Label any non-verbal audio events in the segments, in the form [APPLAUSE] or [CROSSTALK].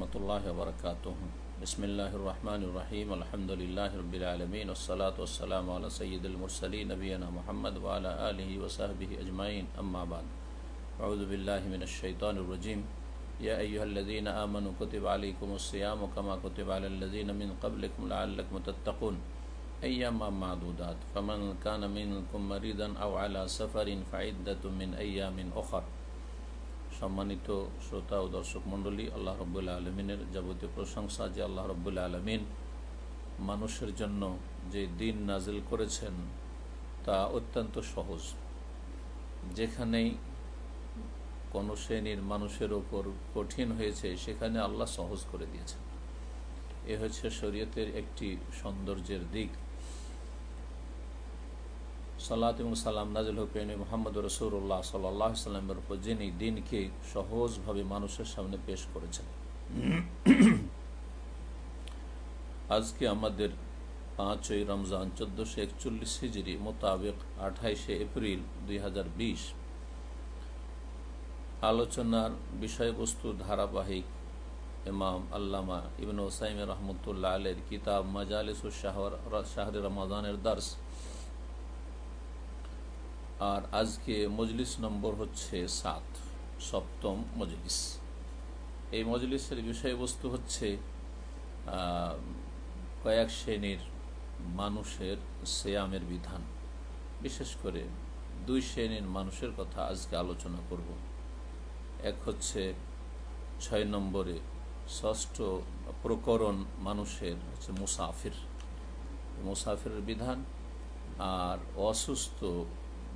ورحمة الله وبركاته. بسم الله الرحمن الرحيم. الحمد لله رب العالمين. والصلاة والسلام على سيد المرسلين نبينا محمد وعلى آله وصحبه أجمعين. أما بعد. أعوذ بالله من الشيطان الرجيم. يا أيها الذين آمنوا كتب عليكم الصيام كما كتب على الذين من قبلكم لعلكم تتقون. أياما معدودات. فمن كان منكم مريضا أو على سفر فعدة من أيام أخر. সম্মানিত শ্রোতা ও দর্শক মণ্ডলী, আল্লাহ রব্বুল্লা আলমিনের যাবতীয় প্রশংসা যে আল্লাহ রব্বুল্লা আলমিন মানুষের জন্য যে দিন নাজিল করেছেন তা অত্যন্ত সহজ। যেখানেই কোনো শ্রেণির মানুষের ওপর কঠিন হয়েছে, সেখানে আল্লাহ সহজ করে দিয়েছেন। এ হচ্ছে শরীয়তের একটি সৌন্দর্যের দিক। সাল্লাত এবং সাল্লাম নাজিল হুকেন মোহাম্মদ রসুল্লাহ সাল্লাহ সাল্লামের উপর, যিনি দিনকে সহজভাবে মানুষের সামনে পেশ করেছেন। আজকে আমাদের পাঁচই রমজান চোদ্দশো একচল্লিশ হিজড়ি মোতাবেক আঠাইশে এপ্রিল দুই হাজার বিশ। আলোচনার বিষয়বস্তু ধারাবাহিক ইমাম আল্লামা ইবন ওসাইম রহমতুল্লাহ আলের কিতাব মাজালিস শাহর শাহরি রমাদানের দার্স। আর আজকে মজলিস নম্বর হচ্ছে সাত, সপ্তম মজলিস। এই মজলিসের বিষয়বস্তু হচ্ছে কয়েক শ্রেণির মানুষের সেয়ামের বিধান। বিশেষ করে দুই শ্রেণির মানুষের কথা আজকে আলোচনা করব। এক হচ্ছে ছয় নম্বরে ষষ্ঠ প্রকরণ মানুষের, হচ্ছে মুসাফির। মুসাফিরের বিধান। আর অসুস্থ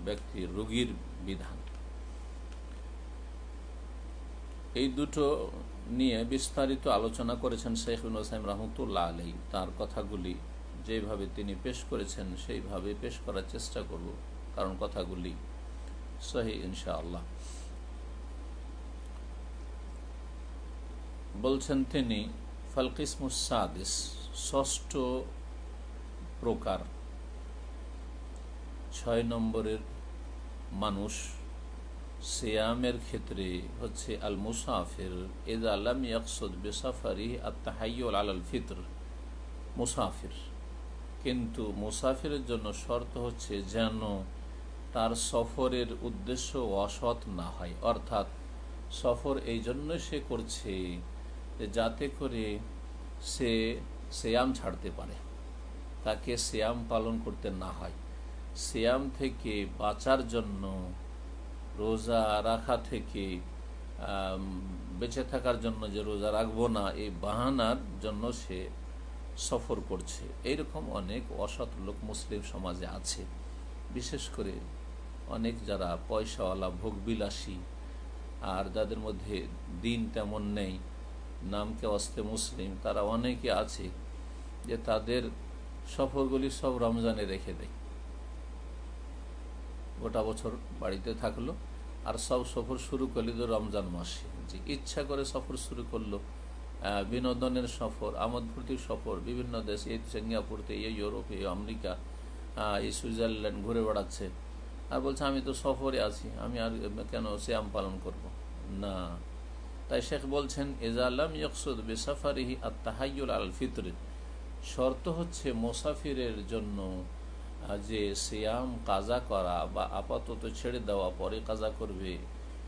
ব্যক্তির রোগীর বিধান। এই দুটো নিয়ে বিস্তারিত আলোচনা করেছেন শেখ হোসাইম রহমতুল্লাহ আলী তার কথাগুলি যেভাবে তিনি পেশ করেছেন, সেইভাবে পেশ করার চেষ্টা করব, কারণ কথাগুলি সহি ইনশাআল্লাহ। বলছেন তিনি ফালকিসমুসাদিস ষষ্ঠ প্রকার, ছয় নম্বরের মানুষ সিয়ামের ক্ষেত্রে হচ্ছে আল মুসাফির এদ আলম ইয়াকসুদ বেসাফারি আত্মাহাইল আল ফিতর। মুসাফির। কিন্তু মুসাফিরের জন্য শর্ত হচ্ছে যেন তার সফরের উদ্দেশ্য অসৎ না হয়। অর্থাৎ সফর এই জন্য সে করছে যাতে করে সে শ্যাম ছাড়তে পারে, তাকে শ্যাম পালন করতে না হয়। শ্যাম থেকে বাঁচার জন্য, রোজা রাখা থেকে বেঁচে থাকার জন্য যে রোজা রাখব না, এই বাহানার জন্য সে সফর করছে। এইরকম অনেক অসৎ লোক মুসলিম সমাজে আছে। বিশেষ করে অনেক যারা পয়সাওয়ালা, ভোগবিলাসী, আর যাদের মধ্যে দিন তেমন নেই, নামকে অস্তে মুসলিম, তারা অনেকে আছে যে তাদের সফরগুলি সব রমজানে রেখে দেয়। গোটা বছর বাড়িতে থাকল। আর সব সফর শুরু করলি তো রমজান মাসে। যে ইচ্ছা করে সফর শুরু করল বিনোদনের সফর আমোদ সফর, বিভিন্ন দেশ, এই সিঙ্গাপুরতে, এই ইউরোপ, এই আমেরিকা এই সুইজারল্যান্ড ঘুরে বেড়াচ্ছে। আর বলছে, আমি তো সফরে আছি, আমি আর কেন শ্যাম পালন করব? না। তাই শেখ বলছেন এজালাম ইয়কসুদ বেসাফারিহি আত্মাহাইল আল ফিতর। শর্ত হচ্ছে, মোসাফিরের জন্য যে সিয়াম কাজা করা বা আপাতত ছেড়ে দেওয়া, পরে কাজা করবে,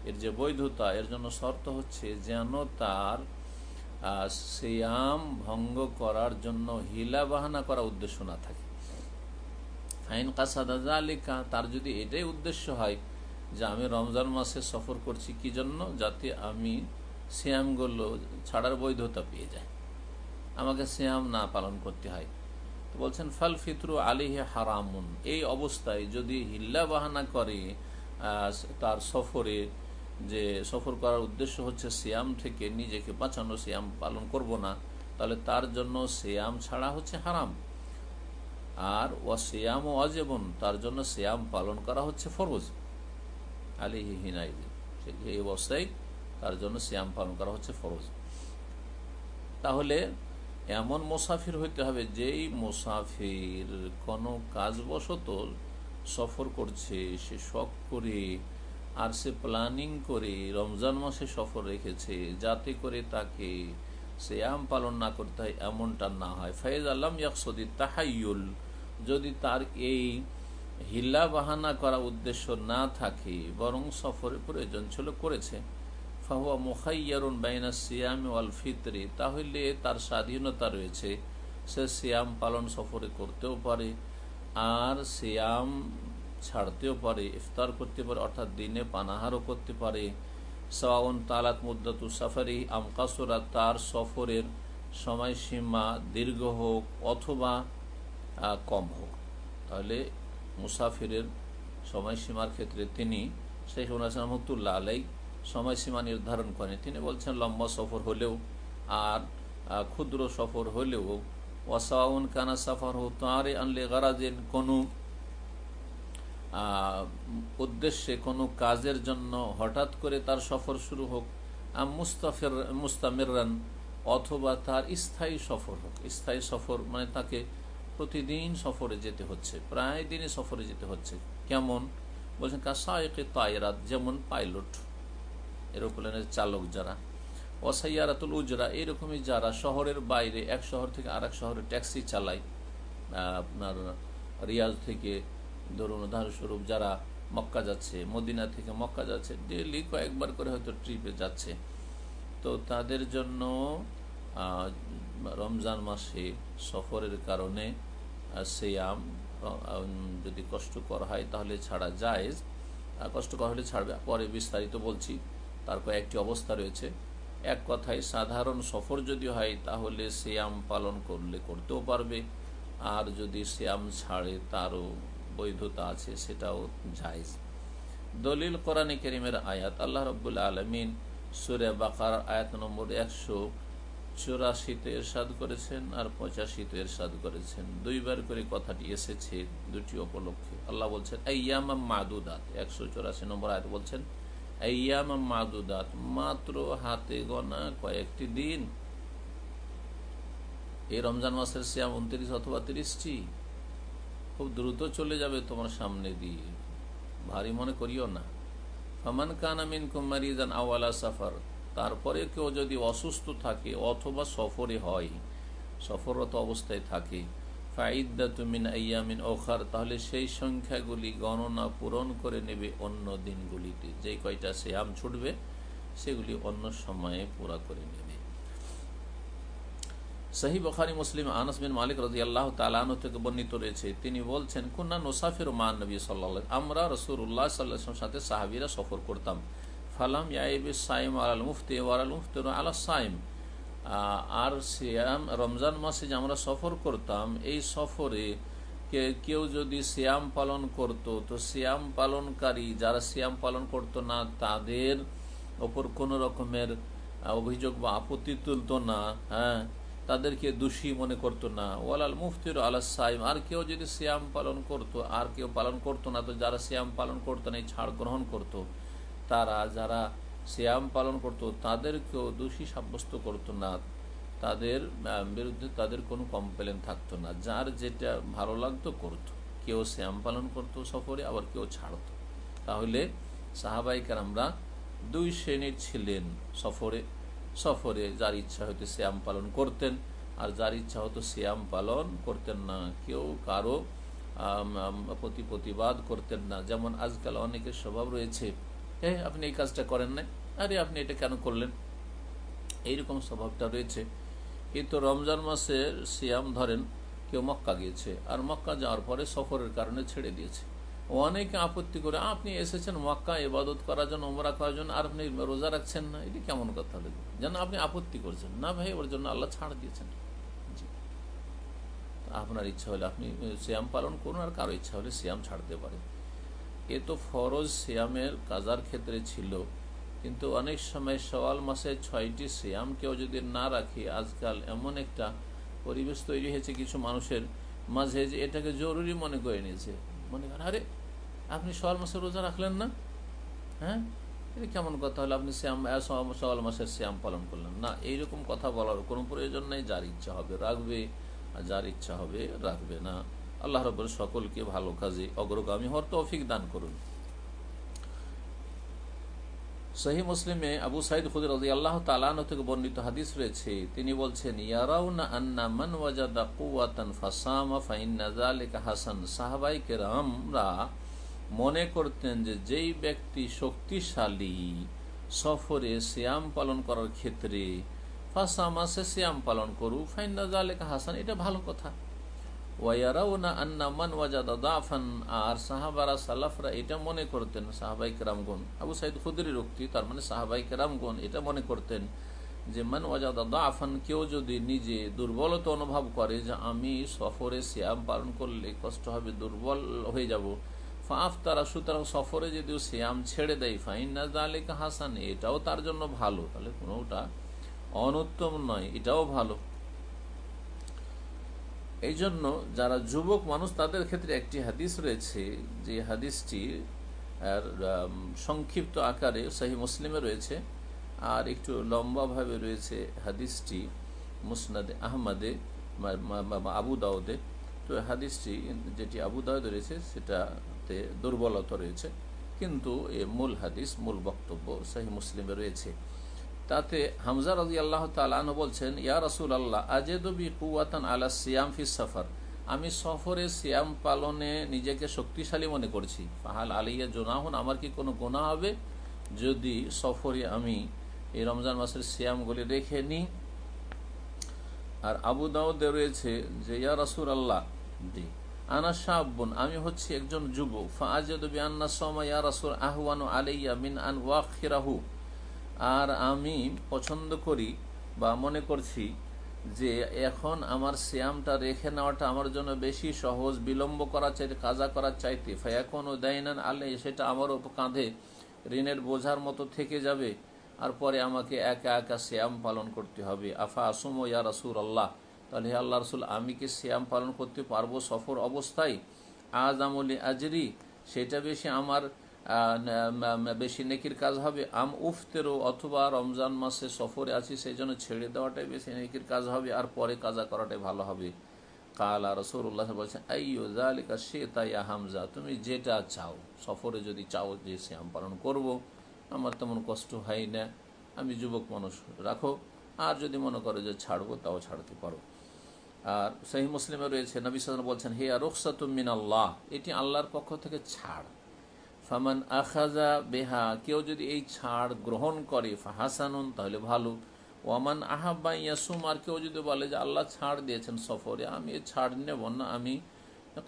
এর যে বৈধতা, এর জন্য শর্ত হচ্ছে যেন তার সিয়াম ভঙ্গ করার জন্য হিলা বাহানা করা উদ্দেশ্য না থাকে। ফাইন কাসাদা আলিকা তার যদি এটাই উদ্দেশ্য হয় যে আমি রমজান মাসে সফর করছি কি জন্য? যাতে আমি শ্যামগুলো ছাড়ার বৈধতা পেয়ে যাই। আমাকে শ্যাম না পালন করতে হয়। বলছেন, ফাল ফিতরু আলিহে হারামুন। এই অবস্থায় যদি হিল্লা বাহানা করে তার সফরে, যে সফর করার উদ্দেশ্য হচ্ছে শ্যাম থেকে নিজেকে বাঁচানো শ্যাম পালন করব না, তাহলে তার জন্য শ্যাম ছাড়া হচ্ছে হারাম। আর ও শ্যাম ও অজেবন তার জন্য শ্যাম পালন করা হচ্ছে ফরজ। আলিহি হিনাই এই অবস্থায় তার জন্য শ্যাম পালন করা হচ্ছে ফরজ। তাহলে এমন মুসাফির হইতে হবে, যেই মুসাফির কোনো কাজবশত সফর করছে, সে শখ করে আর সে প্ল্যানিং করে রমজান মাসে সফর রেখেছে, যাতে করে তাকে সিয়াম পালন না করতে হয়, এমনটা না হয়। ফয়েজ আল্লাম ইয়াকসদি তাহাইয়ুল, যদি তার এই হিল্লা বাহানা করা উদ্দেশ্য না থাকে, বরং সফরের প্রয়োজন ছিল করেছে। ফাহুয়া মুখাইয়ারুন বাইনা সিয়াম ওয়াল ফিতরি, তাহলে তার স্বাধীনতা রয়েছে। সে সিয়াম পালন সফরে করতেও পারে, আর সিয়াম ছাড়তেও পারে, ইফতার করতে পারে, অর্থাৎ দিনে পানাহারও করতে পারে। সাওয়াউন তালাত মুদ্দাতু সাফারি আমকাসরা তার সফরের সময়সীমা দীর্ঘ হোক অথবা কম হোক। তাহলে মুসাফিরের সময়সীমার ক্ষেত্রে তিনি শেখ হাসান রহমতুল্লাহ আলাই সময়সীমা নির্ধারণ করেন তিনি বলছেন, লম্বা সফর হলেও আর ক্ষুদ্র সফর হলেও, ওয়াসাউন কানা সাফার হো তাঁরে আনলে গারাজের কোনো উদ্দেশ্যে কোনো কাজের জন্য হঠাৎ করে তার সফর শুরু হোক মুস্তাফের, মুস্তামিরান, অথবা তার স্থায়ী সফর হোক। স্থায়ী সফর মানে তাকে প্রতিদিন সফরে যেতে হচ্ছে, প্রায় দিনই সফরে যেতে হচ্ছে। কেমন? বলছেন কাসায়কে তায়রাত যেমন পাইলট। এরোপ্লেনের চালক যারা। অসাইয়ারাতুল উজরা, এরকমই যারা শহরের বাইরে এক শহর থেকে আর শহরে ট্যাক্সি চালায় আপনার রিয়াজ থেকে ধরুন উদাহরণস্বরূপ যারা মক্কা যাচ্ছে, মদিনা থেকে মক্কা যাচ্ছে ডেলি কয়েকবার করে হয়তো ট্রিপে যাচ্ছে। তো তাদের জন্য রমজান মাসে সফরের কারণে সেয়াম যদি কষ্টকর হয় তাহলে ছাড়া যায় কষ্টকর হলে ছাড়বে। পরে বিস্তারিত বলছি। তার কয়েকটি অবস্থা রয়েছে। এক কথায়, সাধারণ সফর যদি হয়, তাহলে শ্যাম পালন করলে করতেও পারবে। আর যদি শ্যাম ছাড়ে, তারও বৈধতা আছে, সেটাও জায়জ। দলিল কোরআন করিমের আয়াত, আল্লাহ রব্বুল আলমিন সুরে বাকার আয়াত নম্বর একশো চুরাশিতে এরশাদ করেছেন আর পঁচাশিতে এরশাদ করেছেন। দুইবার করে কথাটি এসেছে দুটি উপলক্ষে। আল্লাহ বলছেন আয়াম মাদুদাত, একশো চুরাশি নম্বর আয়াত বলছেন মাদুদাত মাত্র হাতে গনা কয়েকটি দিন। এই রমজান মাসের শ্যাম উনত্রিশ অথবা তিরিশটি, খুব দ্রুত চলে যাবে তোমার সামনে দিয়ে। ভারী মনে করিও না। ফমান কানামিন কুমারিজান আওয়ালা সাফার, তারপরে কেউ যদি অসুস্থ থাকে অথবা সফরে হয়, সফররত অবস্থায় থাকে তাহলে সেই সংখ্যাগুলি গণনা পূরণ করে নেবে অন্য দিনগুলিতে। যে কয়টা শ্যাম ছুটবে, সেগুলি অন্য সময়ে পুরা করে নেবে। সহি বখারি, মুসলিম, আনস বিন মালিক রাজি আল্লাহ তালান থেকে বর্ণিত রয়েছে, তিনি বলছেন, কুন্না নোসাফির মান নবী সাল্লাহ আমরা রসুল্লাহ সাল্লাহ সাথে সাহাবিরা সফর করতাম। ফালাম ইয়াইবি সাইম আল মুফতি ওয়ারাল মুফতি আলা সাইম। আর সিয়াম, রমজান মাসে যে আমরা সফর করতাম, এই সফরে কেউ যদি সিয়াম পালন করত, তো সিয়াম পালনকারী যারা সিয়াম পালন করত না, তাদের ওপর কোনো রকমের অভিযোগ বা আপত্তি তুলত না হ্যাঁ? তাদেরকে দোষী মনে করতো না। ওয়ালাল মুফতির আল্লাহ সাইম, আর কেউ যদি সিয়াম পালন করত, আর কেউ পালন করতো না, তো যারা সিয়াম পালন করতো না, এই ছাড় গ্রহণ করতো, তারা যারা সিয়াম পালন করত, তাদেরকেও দোষী সাব্যস্ত করতো না। তাদের বিরুদ্ধে তাদের কোনো কমপ্লেন থাকতো না। যার যেটা ভালো লাগতো করতো। কেউ শ্যাম পালন করতো সফরে, আবার কেউ ছাড়তো। তাহলে সাহাবাইকার আমরা দুই শ্রেণির ছিলেন সফরে। সফরে যার ইচ্ছা হয়তো শ্যাম পালন করতেন, আর যার ইচ্ছা হতো শ্যাম পালন করতেন না। কেউ কারও প্রতি প্রতিবাদ করতেন না। যেমন আজকাল অনেকের স্বভাব রয়েছে হ্যাঁ আপনি এই কাজটা করেন নাই। আরে, আপনি এটা কেন করলেন? এইরকম স্বভাবটা রয়েছে। কিন্তু রমজান মাসে সিয়াম ধরেন, কেউ মক্কা গিয়েছে, আর মক্কা যাওয়ার পরে সফরের কারণে ছেড়ে দিয়েছে। অনেকে আপত্তি করে, আপনি এসেছেন মক্কা, ইবাদত করার জন্য ওমরা করার জন্য, আর আপনি রোজা রাখছেন না? এটি কেমন কথা হলো যেন আপনি আপত্তি করছেন। না ভাই, ওর জন্য আল্লাহ ছাড় দিয়েছেন। আপনার ইচ্ছা হলে আপনি শ্যাম পালন করুন, আর কারও ইচ্ছা হলে শ্যাম ছাড়তে পারেন। এ তো ফরজ শ্যামের কাজার ক্ষেত্রে ছিল, কিন্তু অনেক সময় সওয়াল মাসে ছয়টি শ্যাম কেউ যদি না রাখি, আজকাল এমন একটা পরিবেশ তৈরি হয়েছে কিছু মানুষের মাঝে যে এটাকে জরুরি মনে করে নিয়েছে। মনে করেন, আরে, আপনি সওয়াল মাসে রোজা রাখলেন না? হ্যাঁ? এটা কেমন কথা হলো? আপনি শ্যাম সওয়াল মাসের শ্যাম পালন করলেন। না, এইরকম কথা বলার কোনো প্রয়োজন নেই, যার ইচ্ছা হবে রাখবে, আর যার ইচ্ছা হবে রাখবে না। আল্লাহ রব্বর সকলকে ভালো কাজে অগ্রগামী হওয়ার তৌফিক দান করুন। সহি মুসলিমে আবু সাইদ খুদির রাজি আল্লাহ তালান থেকে বর্ণিত হাদিস রয়েছে, তিনি বলছেন মান করতেন যে যেই ব্যক্তি শক্তিশালী, সফরে শ্যাম পালন করার ক্ষেত্রে, ফাসামা সে শ্যাম পালন করুক, ফাইন্না জালেকা হাসান, এটা ভালো কথা। মান ওয়াজাদা আর সালাফরা এটা মনে করতেন, সাহাবাই আবু সাইদ তার মানে কেরামগণ এটা মনে করতেন যে, মান কেউ যদি নিজে দুর্বলতা অনুভব করে যে, আমি সফরে শ্যাম পালন করলে কষ্ট হবে, দুর্বল হয়ে যাব। ফাফ তারা সুতরাং সফরে যদিও শ্যাম ছেড়ে দেয় ফাইন না হাসান, এটাও তার জন্য ভালো। তাহলে কোনোটা অনুত্তম নয়, এটাও ভালো। এই জন্য যারা যুবক মানুষ, তাদের ক্ষেত্রে একটি হাদিস রয়েছে যে হাদিসটি, আর সংক্ষিপ্ত আকারে সাহি মুসলিমে রয়েছে, আর একটু লম্বাভাবে রয়েছে হাদিসটি মুসনাদে আহমদে আবু দাউদে। তো হাদিসটি যেটি আবু দাউদে রয়েছে, সেটাতে দুর্বলতা রয়েছে। কিন্তু এ মূল হাদিস, মূল বক্তব্য সাহি মুসলিমে রয়েছে। তাতে হামজা রাজি আল্লাহ তালান বলছেন, ইয়া রসুল আল্লাহ আজেদবি কুয়াতান আলা সিয়াম ফি সফর। আমি সফরে সিয়াম পালনে নিজেকে শক্তিশালী মনে করছি। ফাহাল আলিয়া জোনাহন, আমার কি কোনো গোনা হবে? যদি সফরে আমি এই রমজান মাসের সিয়ামগুলি রেখে নিই। আর আবু দাউদে রয়েছে যে, ইয়া রসুল আল্লাহ দি আনা শাহবুন, আমি হচ্ছি একজন যুবক। ফাজেদবি আন্না সমা ইয়া রসুল, আহওয়ানু আলাইয়া মিন আন ওয়াখিরাহু। আর আমি পছন্দ করি বা মনে করছি যে এখন আমার শ্যামটা রেখে নেওয়াটা আমার জন্য বেশি সহজ, বিলম্ব করার চাইতে কাজা করার চাইতে। ফায়াকন ও দাইনান আলে সেটা আমার ওপর কাঁধে ঋণের বোঝার মতো থেকে যাবে আর পরে আমাকে একা একা শ্যাম পালন করতে হবে। আফা আসুম ইয়া রসুল আল্লাহ তাহলে আল্লাহ রসুল, আমি কি শ্যাম পালন করতে পারব সফর অবস্থায়? আজ আমলি আজরি, সেটা বেশি আমার বেশি নেকির কাজ হবে। আম উফতেরও অথবা রমজান মাসে সফরে আছি সেই জন্য ছেড়ে দেওয়াটাই বেশি নেকির কাজ হবে, আর পরে কাজা করাটাই ভালো হবে। কালা রসুল্লাহ বলছেন, আইয়ো জালিকা সে তাই হামজা তুমি যেটা চাও, সফরে যদি চাও যে শ্যাম পালন করব, আমার তেমন কষ্ট হয় না। আমি যুবক মানুষ, রাখো। আর যদি মনে করো যে ছাড়বো, তাও ছাড়তে পারো। আর সেই মুসলিমে রয়েছে, নবী সাল বলছেন, হে আর রুখসাতুমিন আল্লাহ এটি আল্লাহর পক্ষ থেকে ছাড়। ফামান আখাজা বেহা, কেউ যদি এই ছাড় গ্রহণ করে, ফাহাসানুন, তাহলে ভালো। ওয়ামান আহাব্বা ইয়াসুম, আর কেউ যদি বলে যে আল্লাহ ছাড় দিয়েছেন সফরে, আমি এ ছাড় নেব না, আমি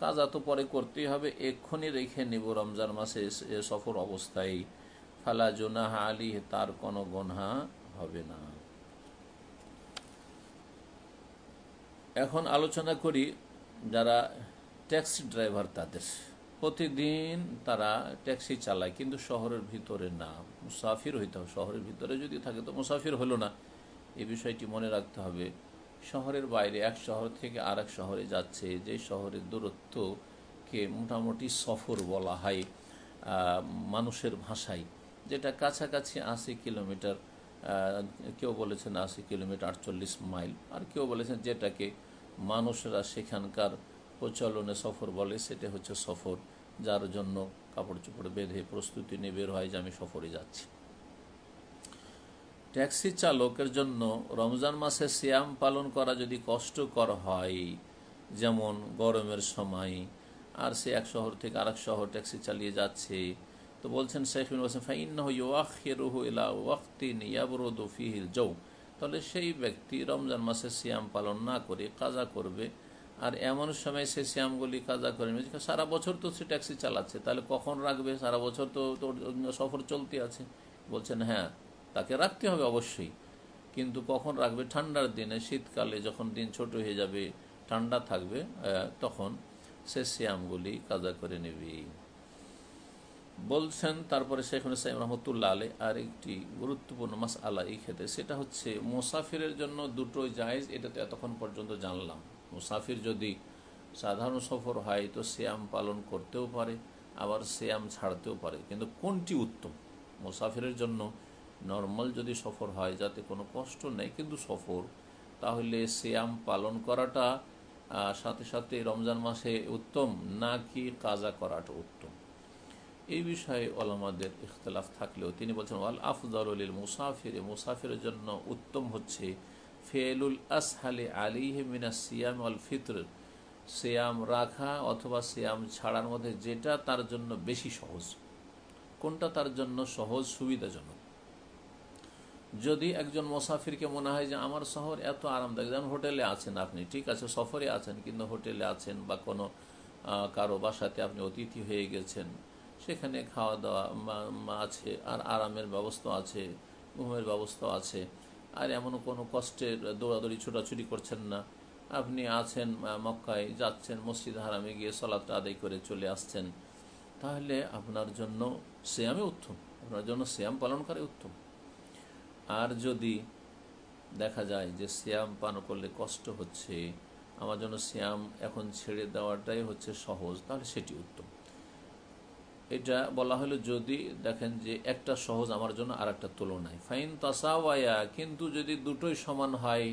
কাজা তো পরে করতেই হবে, এক্ষুনি রেখে নেব রমজান মাসে সফর অবস্থায়। ফালা জোনাহা আলী তার কোনো গনহা হবে না। এখন আলোচনা করি যারা ট্যাক্সি ড্রাইভার তাদের। প্রতিদিন তারা ট্যাক্সি চালায়, কিন্তু শহরের ভিতরে না। মুসাফির হইতে হবে। শহরের ভিতরে যদি থাকে তো মুসাফির হলো না। এই বিষয়টি মনে রাখতে হবে। শহরের বাইরে এক শহর থেকে আর এক শহরে যাচ্ছে, যে শহরের দূরত্বকে মোটামুটি সফর বলা হয় মানুষের ভাষায়। যেটা কাছাকাছি আশি কিলোমিটার কেউ বলেছেন আশি কিলোমিটার আটচল্লিশ মাইল, আর কেউ বলেছেন যেটাকে মানুষরা সেখানকার প্রচলনে সফর বলে, সেটা হচ্ছে সফর, যার জন্য কাপড় চোপড় বেঁধে প্রস্তুতি নিয়ে বের হয় যে আমি সফরে যাচ্ছি। ট্যাক্সি চালকের জন্য রমজান মাসে শ্যাম পালন করা যদি কষ্টকর হয়, যেমন গরমের সময়, আর সে এক শহর থেকে আরেক শহর ট্যাক্সি চালিয়ে যাচ্ছে, তো বলছেন শেখ ফিহিল জৌ তাহলে সেই ব্যক্তি রমজান মাসে শ্যাম পালন না করে কাজা করবে আর এমন সময় সে শ্যামগুলি কাজা করে সারা বছর তো সে ট্যাক্সি চালাচ্ছে। তাহলে কখন রাখবে? সারা বছর তো তোর সফর চলতে আছে। বলছেন হ্যাঁ তাকে রাখতে হবে অবশ্যই। কিন্তু কখন রাখবে? ঠান্ডার দিনে, শীতকালে যখন দিন ছোট হয়ে যাবে, ঠান্ডা থাকবে তখন সে শ্যামগুলি কাজা করে নেবে। বলছেন, তারপরে শেখ সাইম রহমতুল্লাহ আলী আর একটি গুরুত্বপূর্ণ মাস আলা এই ক্ষেত্রে, সেটা হচ্ছে মোসাফিরের জন্য দুটোই জায়েজ। এটা তো এতক্ষণ পর্যন্ত জানলাম। মুসাফির যদি সাধারণ সফর হয়, তো শ্যাম পালন করতেও পারে, আবার শ্যাম ছাড়তেও পারে। কিন্তু কোনটি উত্তম? মুসাফিরের জন্য নর্মাল যদি সফর হয়, যাতে কোনো কষ্ট নেই, কিন্তু সফর, তাহলে শ্যাম পালন করাটা সাথে সাথে রমজান মাসে উত্তম, নাকি কাজা করাটা উত্তম? এই বিষয়ে ওলামাদের ইখতলাফ থাকলেও তিনি বলছেন, ওয়াল আফজলিল মুসাফির মুসাফিরের জন্য উত্তম হচ্ছে ফেলুল আসহালে আলিহে মিনা সিয়াম আল ফিতর। সিয়াম রাখা অথবা সিয়াম ছাড়ার মধ্যে যেটা তার জন্য বেশি সহজ। কোনটা তার জন্য সহজ? সুবিধাজনক। যদি একজন মোসাফিরকে মনে হয় যে আমার শহর এত আরামদায়ক, যেমন হোটেলে আছেন আপনি, ঠিক আছে, সফরে আছেন, কিন্তু হোটেলে আছেন বা কোনো কারও বাসাতে আপনি অতিথি হয়ে গেছেন, সেখানে খাওয়া দাওয়া আছে, আর আরামের ব্যবস্থা আছে, ঘুমের ব্যবস্থা আছে আর এমন কোনো কষ্টের দৌড়াদৌড়ি, ছোটাছুটি করছেন না। আপনি আছেন মক্কায় যাচ্ছেন, মসজিদ হারামে গিয়ে সলাতটা আদায় করে চলে আসছেন। তাহলে আপনার জন্য শ্যামে উত্তম। আপনার জন্য শ্যাম পালন করে উত্তম। আর যদি দেখা যায় যে শ্যাম পান করলে কষ্ট হচ্ছে, আমার জন্য শ্যাম এখন ছেড়ে দেওয়াটাই হচ্ছে সহজ, তাহলে সেটি উত্তম। এটা বলা হলো যদি দেখেন যে একটা সহজ আমার জন্য আর একটা তুলনায়। ফাইন তাসাওয়ায়া, কিন্তু যদি দুটোই সমান হয়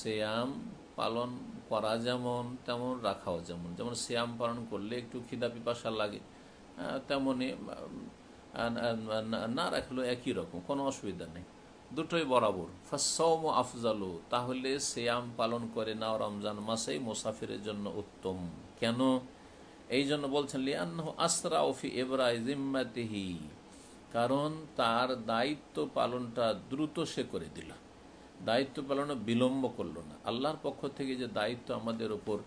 শ্যাম পালন করা যেমন, তেমন রাখাও যেমন। যেমন শ্যাম পালন করলে একটু খিদা পিপাসা লাগে তেমনি না রাখলেও একই রকম, কোনো অসুবিধা নেই। দুটোই বরাবর। ফাসম আফজালু, তাহলে শ্যাম পালন করে নাও রমজান মাসেই মুসাফিরের জন্য উত্তম। কেন? এই জন্য বলছেন লিয়ান্নাহু আসরা ওফি এবরাই জিম্মাতিহি, কারণ তার দায়িত্ব পালনটা দ্রুত সে করে দিল। দায়িত্ব পালনে বিলম্ব করল না। আল্লাহর পক্ষ থেকে যে দায়িত্ব আমাদের ওপর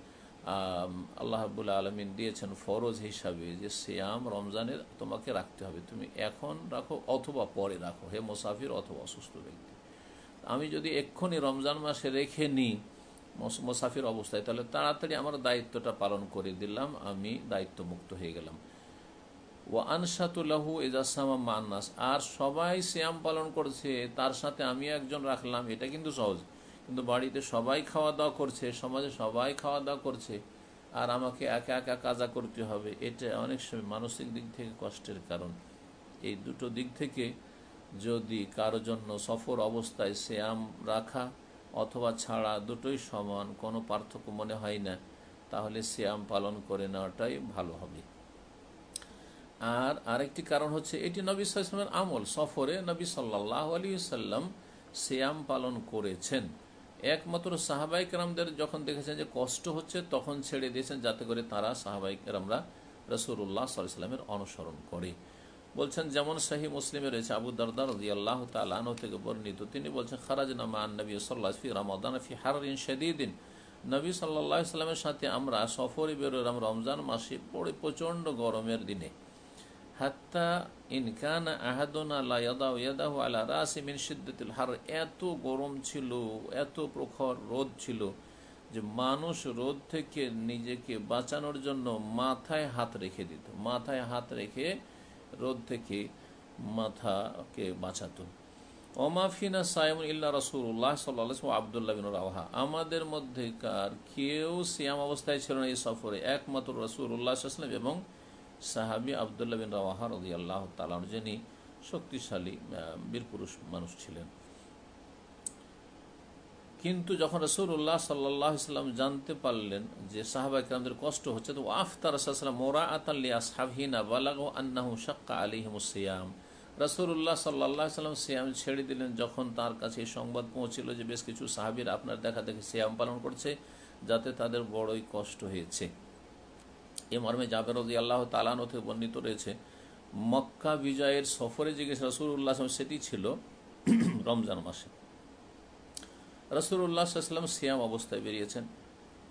আল্লাহ আবুল্লা আলমিন দিয়েছেন ফরজ হিসাবে, যে শ্যাম রমজানের তোমাকে রাখতে হবে। তুমি এখন রাখো অথবা পরে রাখো। হে মোসাফির অথবা অসুস্থ ব্যক্তি। আমি যদি এক্ষুনি রমজান মাসে রেখে নিই মোসাফির অবস্থায়। তাহলে তাড়াতাড়ি আমার দায়িত্বটা পালন করে দিলাম, আমি দায়িত্ব মুক্ত হয়ে গেলাম। ও আনসাতুল্লাহু এজাসামা মান্নাস আর সবাই শ্যাম পালন করছে, তার সাথে আমি একজন রাখলাম, এটা কিন্তু সহজ। কিন্তু বাড়িতে সবাই খাওয়া দাওয়া করছে, সমাজে সবাই খাওয়া দাওয়া করছে, আর আমাকে একা একা কাজা করতে হবে, এটা অনেক সময় মানসিক দিক থেকে কষ্টের কারণ। এই দুটো দিক থেকে যদি কারও জন্য সফর অবস্থায় শ্যাম রাখা অথবা ছাড়া দুটোই সমান, কোনো পার্থক্য মনে হয় না। তাহলে শ্যাম পালন করে নেওয়াটাই ভালো হবে। আর আরেকটি কারণ হচ্ছে, এটি নবী সাল্লামের আমল। সফরে নবী সাল্লাহ আলী সাল্লাম শ্যাম পালন করেছেন। একমাত্র সাহাবাই কেরামদের যখন দেখেছেন যে কষ্ট হচ্ছে, তখন ছেড়ে দিয়েছেন যাতে করে তারা সাহাবাই কেরামরা রসুল্লাহ সাল্লামের অনুসরণ করে। বলছেন, যেমন শাহি মুসলিমে রয়েছে আবু দরদার রদি আল্লাহ তালানো থেকে বর্ণিত, তিনি বলছেন খারাজ নামা নবী সাল্লাহ ফি ফি হারিন শদিদিন। নবী সাল্লাহ সাল্লামের সাথে আমরা সফরে বেরোলাম রমজান মাসে পড়ে প্রচণ্ড গরমের দিনে। হাত্তা ইনকান আহাদনা লাদাহ ইয়াদাহ আলা রাসি মিন সিদ্দতুল হার, এত গরম ছিল, এত প্রখর রোদ ছিল যে মানুষ রোদ থেকে নিজেকে বাঁচানোর জন্য মাথায় হাত রেখে দিত। মাথায় হাত রেখে রোদ থেকে মাথাকে বাঁচাতো। অমাফিনা সায়মন ইল্লা রসুল্লাহ সাল্লাহ আবদুল্লাহ বিন রাহা আমাদের মধ্যেকার কেউ সিয়াম অবস্থায় ছিল না এই সফরে। একমাত্র রসুল্লাহ আসলাম এবং সাহাবি আবদুল্লাহ বিন রাহা রদি আল্লাহ তালাম যিনি শক্তিশালী বীরপুরুষ মানুষ ছিলেন। কিন্তু যখন রসুল্লাহ সাল্লাহ ইসলাম জানতে পারলেন যে সাহাবা ইকরামদের কষ্ট হচ্ছে, তো আফতার রসাল্লাম মোরা আতাল্লি আসহাবিনা বালাগ আন্নাহু শাক্কা আলিহমুসিয়াম রসুল্লাহ সাল্লাহ সাল্লাম সিয়াম ছেড়ে দিলেন যখন তার কাছে সংবাদ পৌঁছিল যে বেশ কিছু সাহাবির আপনার দেখা দেখে সিয়াম পালন করছে, যাতে তাদের বড়ই কষ্ট হয়েছে। এ মর্মে জাবের রদি আল্লাহ তালানো থেকে বর্ণিত রয়েছে, মক্কা বিজয়ের সফরে গেছে রসুল্লাহ সেটি ছিল [CLEARS THROAT] রমজান মাসে। রসুল্লাহাম সিয়াম অবস্থায় বেরিয়েছেন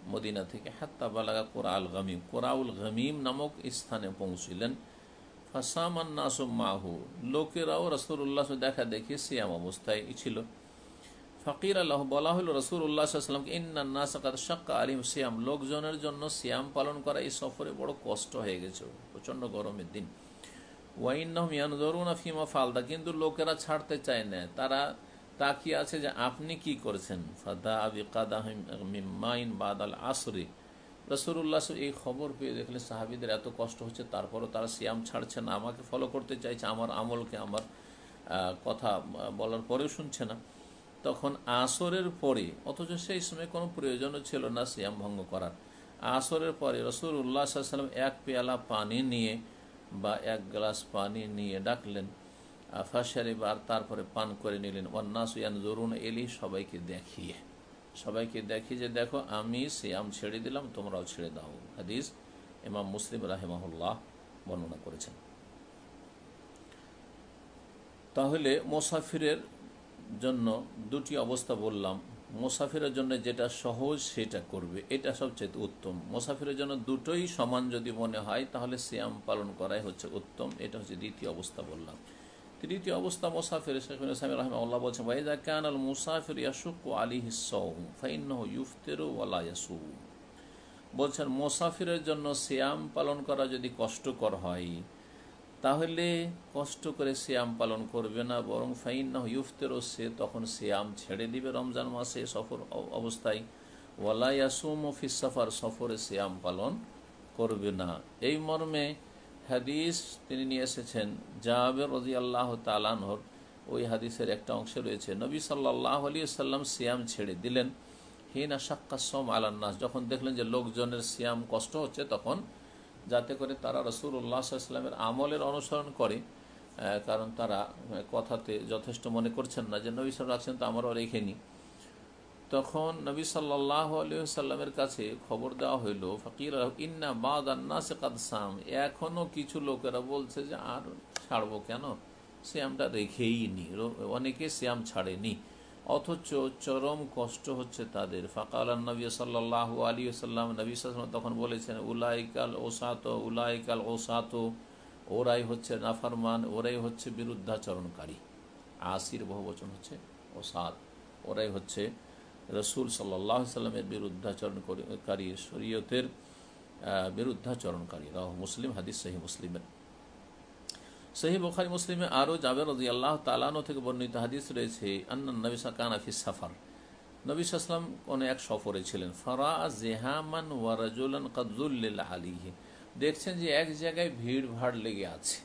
মদিনা থেকে। হাত্তা বালাগা কোরআল গামিম। কোরআউল গামিম নামক স্থানে পৌঁছিলেন। ফাসামান নাসুম মাহু। লোকেরাও রসুল্লাহ দেখা দেখি সিয়াম অবস্থায় ছিল। ফকির আল্লাহ বলা হলো রসুল উল্লাহামকে ইন্না সাকাত শাক্কা আলিম সিয়াম। লোকজনের জন্য সিয়াম পালন করা এই সফরে বড় কষ্ট হয়ে গেছে। প্রচণ্ড গরমের দিন। ইয়ানজরুন ফিমা ফালদা। কিন্তু লোকেরা ছাড়তে চায় না। তারা তাকিয়ে আছে যে আপনি কি করছেন? ফাদা আবি কাদাহিমাইন বাদাল আসরি। রসুল্লাহ এই খবর পেয়ে দেখলে সাহাবিদের এত কষ্ট হচ্ছে, তারপরও তারা সিয়াম ছাড়ছে না, আমাকে ফলো করতে চাইছে, আমার আমলকে আমার কথা বলার পরেও শুনছে না। তখন আসরের পরে, অথচ সেই সময় কোনো প্রয়োজনও ছিল না সিয়াম ভঙ্গ করার। আসরের পরে রসুল উল্লাহ সাল্লাম এক পেয়ালা পানি নিয়ে বা এক গ্লাস পানি নিয়ে ডাকলেন। তারপরে পান করে নিলেন। অন্যাস ইয়ান জরুন এলি, সবাইকে দেখিয়ে। সবাইকে দেখি যে, দেখো, আমি সিয়াম ছেড়ে দিলাম, তোমরাও ছেড়ে দাও। হাদিস ইমাম মুসলিম রাহেমাহুল্লাহ বর্ণনা করেছেন। তাহলে মোসাফিরের জন্য দুটি অবস্থা বললাম। মোসাফিরের জন্য যেটা সহজ, সেটা করবে। এটা সবচেয়ে উত্তম। মোসাফিরের জন্য দুটোই সমান যদি মনে হয়, তাহলে সিয়াম পালন করাই হচ্ছে উত্তম। এটা হচ্ছে দ্বিতীয় অবস্থা বললাম। তৃতীয় অবস্থা, মোসাফির বলছেন মুসাফির আলী ফাইন বলছেন, মোসাফিরের জন্য সিয়াম পালন করা যদি কষ্টকর হয়, তাহলে কষ্ট করে শ্যাম পালন করবে না, বরং ফাইন না ইউফতেরও সে তখন সিয়াম ছেড়ে দিবে রমজান মাসে সফর অবস্থায়। ওয়ালা ইয়াসুম ফিস সফর, সফরে শ্যাম পালন করবে না। এই মর্মে হাদিস তিনি নিয়ে এসেছেন। জাহাবের রাজি আল্লাহ তালানহর ওই হাদিসের একটা অংশে রয়েছে। নবী সাল্লাহ আলী সাল্লাম সিয়াম ছেড়ে দিলেন। হিনা সাক্কাসম আলান্নাস যখন দেখলেন যে লোকজনের সিয়াম কষ্ট হচ্ছে, তখন যাতে করে তারা রসুল উল্লাহামের আমলের অনুসরণ করে কারণ তারা কথাতে যথেষ্ট মনে করছেন না যে নবী সাল রাখছেন তো আমারও রেখে নিই তখন নবী সাল্লাহ আলিয়াল্লামের কাছে খবর দেওয়া হইল, ফকির, ইন্না বাদ আন্নাসে কাদসাম এখনও কিছু লোকেরা বলছে যে, আর ছাড়বো কেন? শ্যামটা রেখেই নি অনেকে শ্যাম ছাড়েনি। অথচ চরম কষ্ট হচ্ছে তাদের। ফাকাল নবী সাল্লাহ আলী সাল্লাম নবী সাল্লাম তখন বলেছেন, উলাইকাল ওসাত উলাইকাল ওসাত। ওরাই হচ্ছে নাফারমান, ওরাই হচ্ছে বিরুদ্ধাচরণকারী। আসির বহুবচন হচ্ছে ওসাদ ওরাই হচ্ছে রসুল সাল্লাহ সাল্লামের বিরুদ্ধাচরণকারী শরীয়তের বিরুদ্ধাচরণকারী রাহ মুসলিম, হাদিস সহি মুসলিমের। সহি বখারি মুসলিমে আরও জাবের রাজি আল্লাহ তালানো থেকে বর্ণিত হাদিস রয়েছে আন্না নবিসা কানাফি সাফার। নবিস আসলাম কোন এক সফরে ছিলেন, ফরা জেহামান ওয়ারাজুলান কাদুল্লিল আলিহি দেখছেন যে এক জায়গায় ভিড় ভাড় লেগে আছে,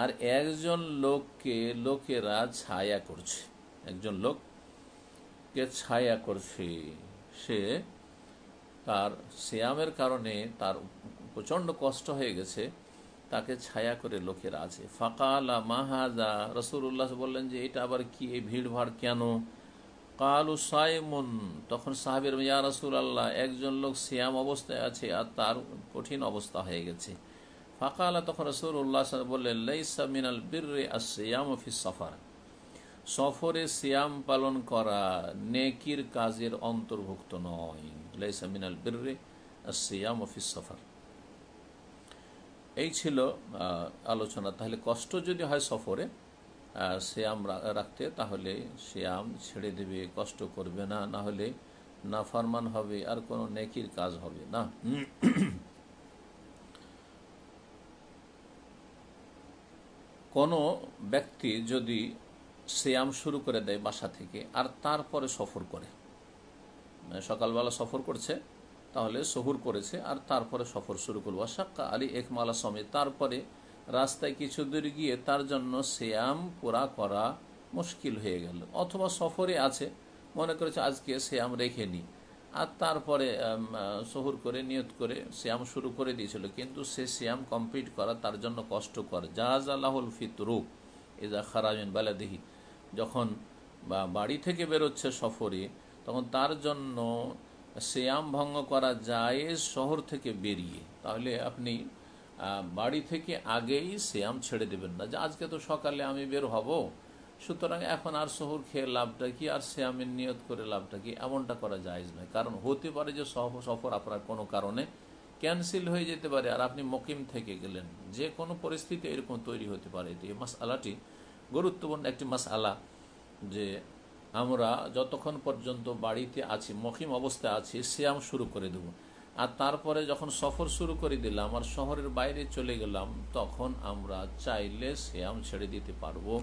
আর একজন লোককে, লোকেরা ছায়া করছে। একজন লোক কে ছায়া করছে, সে তার শ্যামের কারণে তার প্রচণ্ড কষ্ট হয়ে গেছে, তাকে ছায়া করে লোকেরা আছে ফাকালা মাহাজা রসুল্লাহ বললেন যে, এটা আবার কি, এই ভিড় ভাড় কেন? কালু সাইমুন, তখন সাহাবের ইয়া রসুল আল্লাহ একজন লোক শ্যাম অবস্থায় আছে আর তার কঠিন অবস্থা হয়ে গেছে। ফাকালা, তখন রসুল উল্লাহ বললেন, লাইসা মিনাল বীর আসিয়াম ফি সফার সফরে সিয়াম পালন করা নেকির কাজের অন্তর্ভুক্ত নয়। মিনাল বীর আসিয়াম ফি সফার। এই ছিল আলোচনা। তাহলে কষ্ট যদি হয় সফরে শ্যাম রাখতে, তাহলে শ্যাম ছেড়ে দেবে, কষ্ট করবে না। না হলে না ফরমান হবে, আর কোনো নেকির কাজ হবে না। কোনো ব্যক্তি যদি শ্যাম শুরু করে দেয় বাসা থেকে, আর তারপরে সফর করে। সকালবেলা সফর করছে, তাহলে সহুর করেছে, আর তারপরে সফর শুরু করব সাক্কা আলী একমালা সমেত, তারপরে রাস্তায় কিছু দূর গিয়ে তার জন্য শ্যাম পুরা করা মুশকিল হয়ে গেল। অথবা সফরে আছে, মনে করেছে আজকে শ্যাম রেখে নি। আর তারপরে সহুর করে, নিয়ত করে শ্যাম শুরু করে দিয়েছিল। কিন্তু সে শ্যাম কমপ্লিট করা তার জন্য কষ্টকর। জাহাজ আল্লাহুল ফিতরু এজা খারামিন বেলাদেহি। যখন বাড়ি থেকে বেরোচ্ছে সফরে, তখন তার জন্য শ্যাম ভঙ্গ করা যায় শহর থেকে বেরিয়ে। তাহলে আপনি বাড়ি থেকে আগেই শ্যাম ছেড়ে দেবেন না যে আজকে তো সকালে আমি বের হব। সুতরাং এখন আর শহর খেয়ে লাভটা কি, আর শ্যামের নিয়ত করে লাভটা কি? এমনটা করা যায় নয়। কারণ হতে পারে যে সহ, সফর আপনার কোনো কারণে ক্যান্সেল হয়ে যেতে পারে, আর আপনি মকিম থেকে গেলেন। যে কোনো পরিস্থিতি এরকম তৈরি হতে পারে। এই মাস আলাটি গুরুত্বপূর্ণ একটি মাস আলা যে আমরা যতক্ষণ পর্যন্ত বাড়িতে আছি, মহিম অবস্থায় আছি শ্যাম শুরু করে দেব। আর তারপরে যখন সফর শুরু করে দিলাম আর শহরের বাইরে চলে গেলাম, তখন আমরা চাইলে শ্যাম ছেড়ে দিতে পারব।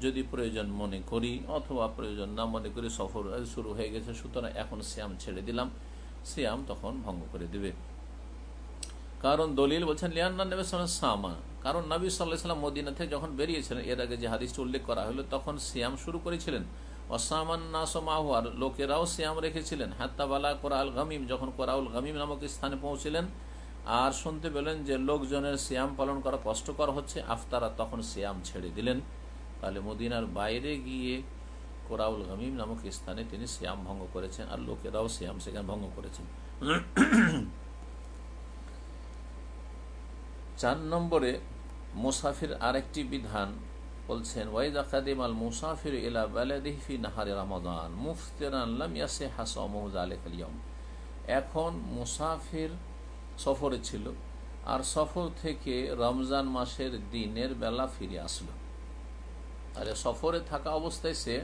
যদি প্রয়োজন মনে করি অথবা প্রয়োজন না মনে করি সফর শুরু হয়ে গেছে, সুতরাং এখন শ্যাম ছেড়ে দিলাম। শ্যাম তখন ভঙ্গ করে দেবে। কারণ দলিল বলছেন, লিয়ান্না নবী সামা কারণ নবী সাল্লাহ সাল্লাম মদিনা থেকে যখন বেরিয়েছিলেন, এর আগে যে হাদিসটা উল্লেখ করা হলো, তখন শ্যাম শুরু করেছিলেন। অসামান্নাসমাহুয়ার লোকেরাও শ্যাম রেখেছিলেন। হাত্তাবালা কোরআল গামিম, যখন কোরআউল গামিম নামক স্থানে পৌঁছিলেন, আর শুনতে পেলেন যে লোকজনের সিয়াম পালন করা কষ্টকর হচ্ছে, আফতারা তখন সিয়াম ছেড়ে দিলেন। তাহলে মদিনার বাইরে গিয়ে কোরাউল গামিম নামক স্থানে তিনি সিয়াম ভঙ্গ করেছেন, আর লোকেরাও সিয়াম সেখানে ভঙ্গ করেছেন। চার নম্বরে মুসাফির আরেকটি বিধান বলছেন, ওয়াইদ আকাদিম আল মুসাফির ইলা বালাদিহি নাহারে রমাদান। মুফতিরান লাম ইয়াসে হাসমহ জালিক আলিয়ম এখন মুসাফির সফরে ছিল আর সফর থেকে রমজান মাসের দিনের বেলা ফিরে আসলো। আরে সফরে থাকা অবস্থায় সে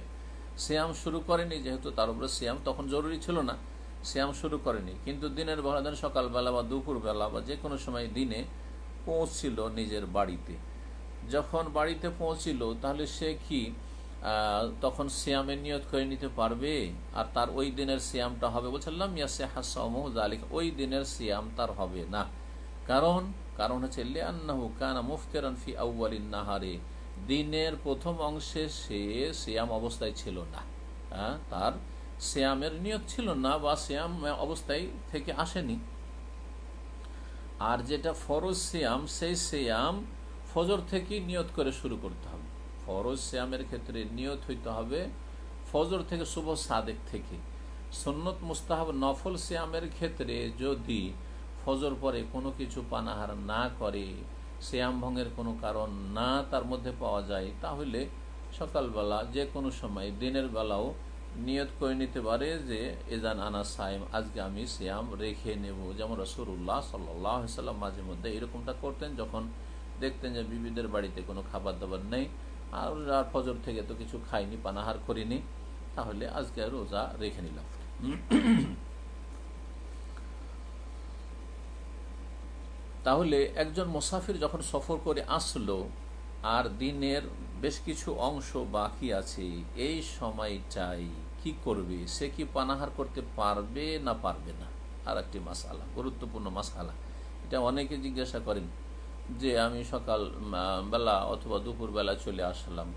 শ্যাম শুরু করেনি, যেহেতু তার উপরে শ্যাম তখন জরুরি ছিল না। শ্যাম শুরু করেনি, কিন্তু দিনের বেলা সকালবেলা বা দুপুরবেলা বা যে কোনো সময় দিনে পৌঁছছিল নিজের বাড়িতে। যখন বাড়িতে পৌঁছিল, তাহলে সে কি তখন শ্যামের নিয়ত করে নিতে পারবে? আর তার ওই দিনের শ্যামটা হবে? বলছিলাম ইয়াসে হাসালিক ওই দিনের শ্যাম তার হবে না। কারণ কারণ হচ্ছে লিয়ান্নাহু কানা মুফতেরান ফি আউয়ালিন নাহারে। দিনের প্রথম অংশে সে শ্যাম অবস্থায় ছিল না। হ্যাঁ তার শ্যামের নিয়ত ছিল না বা শ্যাম অবস্থায় থেকে আসেনি। আর যেটা ফরজ শ্যাম সেই শ্যাম ফজর থেকে নিয়ত করে শুরু করতে হবে। ফরজ শ্যামের ক্ষেত্রে নিয়ত হইতে হবে ফজর থেকে শুভ সাদেক থেকে। সন্নত মুস্তাহাব নফল শ্যামের ক্ষেত্রে যদি ফজর পরে কোনো কিছু পানাহার না করে শ্যাম ভঙ্গের কোনো কারণ না তার মধ্যে পাওয়া যায়, তাহলে সকালবেলা যে কোনো সময় দিনের বেলাও নিয়ত করে নিতে পারে যে, এজান আনা সাইম, আজকে আমি শ্যাম রেখে নেব। যেমন রসুল্লাহ সাল্লাম মাঝে মধ্যে এরকমটা করতেন, যখন দেখতেন যে বিবিদের বাড়িতে কোনো খাবার দাবার নেই, আর আর ফজর থেকে তো কিছু খাইনি পানাহার করিনি, তাহলে আজকে রোজা রেখে নিলাম। তাহলে একজন মুসাফির যখন সফর করে আসলো, আর দিনের বেশ কিছু অংশ বাকি আছে, এই সময়টাই কি করবে? সে কি পানাহার করতে পারবে না পারবে না? আর একটি মাসালা গুরুত্বপূর্ণ মাসালা এটা অনেকে জিজ্ঞাসা করেন যে, আমি সকাল বেলা অথবা দুপুর বেলা চলে আসলাম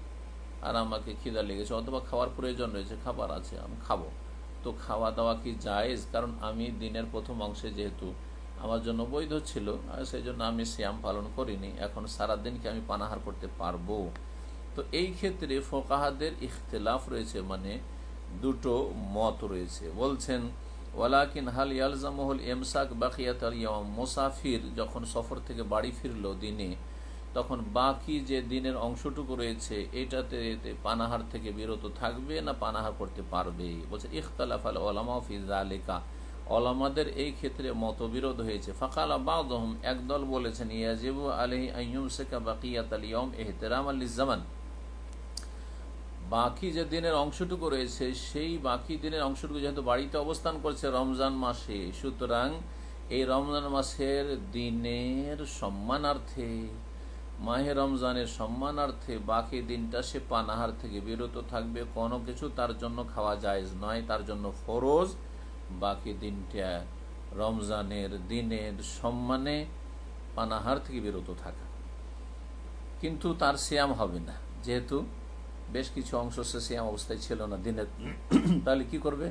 আর আমাকে খিদা লেগেছে অথবা খাওয়ার প্রয়োজন রয়েছে, খাবার আছে, আমি খাব। তো খাওয়া দাওয়া কি জায়েজ? কারণ আমি দিনের প্রথম অংশে যেহেতু আমার জন্য বৈধ ছিল সেই জন্য আমি শ্যাম পালন করিনি, এখন সারাদিন কি আমি পানাহার করতে পারব। তো এই ক্ষেত্রে ফোকাহাদের ইখতলাফ রয়েছে মানে দুটো মত রয়েছে। বলছেন, ওয়ালাকিন হাল ইয়ালজামহল এমসাক বাকিয়াত মোসাফির যখন সফর থেকে বাড়ি ফিরল দিনে, তখন বাকি যে দিনের অংশটুকু রয়েছে, এটাতে পানাহার থেকে বিরত থাকবে না পানাহার করতে পারবে? বলছে ইখতালাফ আল ওলামা ফিজা আলিকা ওলামাদের এই ক্ষেত্রে মতবিরোধ হয়েছে। ফাকাল আবাদহম একদল বলেছেন, ইয়াজিবু আলহি আইয়ুম শেখা বাকিয়াত আল ইয়ম এহতেরাম আলী জামান বাকি যে দিনের অংশটুকু রয়েছে, সেই বাকি দিনের অংশটুকু যেহেতু বাড়িতে অবস্থান করছে রমজান মাসে, সুতরাং এই রমজান মাসের দিনের সম্মানার্থে, মাহে রমজানের সম্মানার্থে বাকি দিনটা সে পানাহার থেকে বিরত থাকবে। কোনো কিছু তার জন্য খাওয়া যায় নয়, তার জন্য ফরজ। বাকি দিনটা রমজানের দিনের সম্মানে পানাহার থেকে বিরত থাকা। কিন্তু তার শ্যাম হবে না, যেহেতু বেশ কিছু অংশ সে শ্যাম অবস্থায় ছিল না দিনের। তাহলে কি করবে?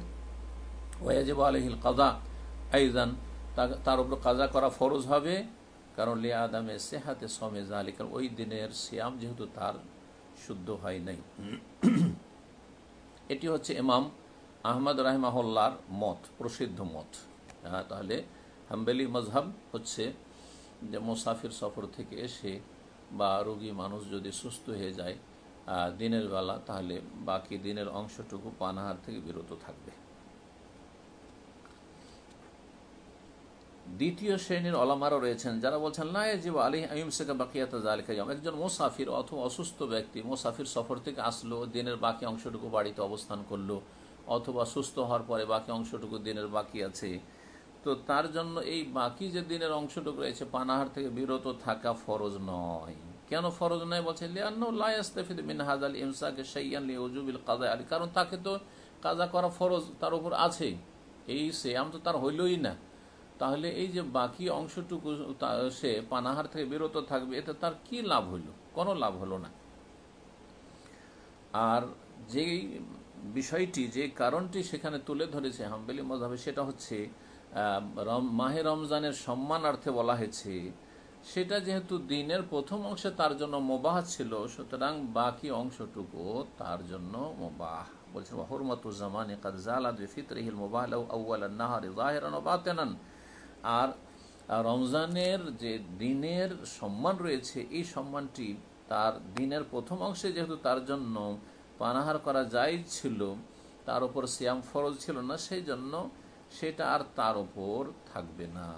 ওয়াজিব আলহিল কাজা আইজান তার উপর কাজা করা ফরজ হবে? কারণ লিয়া আদামে সেহাতে সমেজ আলী কারণ ওই দিনের শ্যাম যেহেতু তার শুদ্ধ হয় নাই। এটি হচ্ছে ইমাম আহমদ রাহমাহল্লার মত, প্রসিদ্ধ মত। হ্যাঁ তাহলে হাম্বেলি মজহাব হচ্ছে যে মুসাফির সফর থেকে এসে বা রোগী মানুষ যদি সুস্থ হয়ে যায় দিনের বেলা, তাহলে বাকি দিনের অংশটুকু পানাহার থেকে বিরত থাকবে। দ্বিতীয় শ্রেণির অলামারও রয়েছেন, যারা বলছেন লাইজিব আলী আইম শেখা বাকিয়াত জালিকাম একজন মোসাফির অথবা অসুস্থ ব্যক্তি মোসাফির সফর থেকে আসলো, দিনের বাকি অংশটুকু বাড়িতে অবস্থান করল, অথবা সুস্থ হওয়ার পরে বাকি অংশটুকু দিনের বাকি আছে। তো তার জন্য এই বাকি যে দিনের অংশটুকু রয়েছে, পানাহার থেকে বিরত থাকা ফরজ নয়। কেন ফরজ নয় বলছে আলী কারণ তাকে তো কাজা করা ফরজ তার উপর আছে। এই শ্যাম তো তার হইলই না। তাহলে এই যে বাকি অংশটুকু সে পানাহার থেকে বিরত থাকবে, এতে তার কি লাভ হইল? কোনো লাভ হলো না। আর যে বিষয়টি, যে কারণটি সেখানে তুলে ধরেছে হাম্বেলি মজাবে সেটা হচ্ছে মাহে রমজানের সম্মানার্থে বলা হয়েছে সেটা যেহেতু দিনের প্রথম অংশে তার জন্য মোবাহ ছিল, সুতরাং বাকি অংশটুকু তার জন্য মোবাহ। বলছেন হরমতুজ্জামান ফিতরহিল মোবাহ বাতেনান। আর রমজানের যে দিনের সম্মান রয়েছে, এই সম্মানটি তার দিনের প্রথম অংশে যেহেতু তার জন্য পানাহার করা যাই ছিল, তার উপর সিয়াম ফরজ ছিল না, সেই জন্য সেটা আর তার ওপর থাকবে না।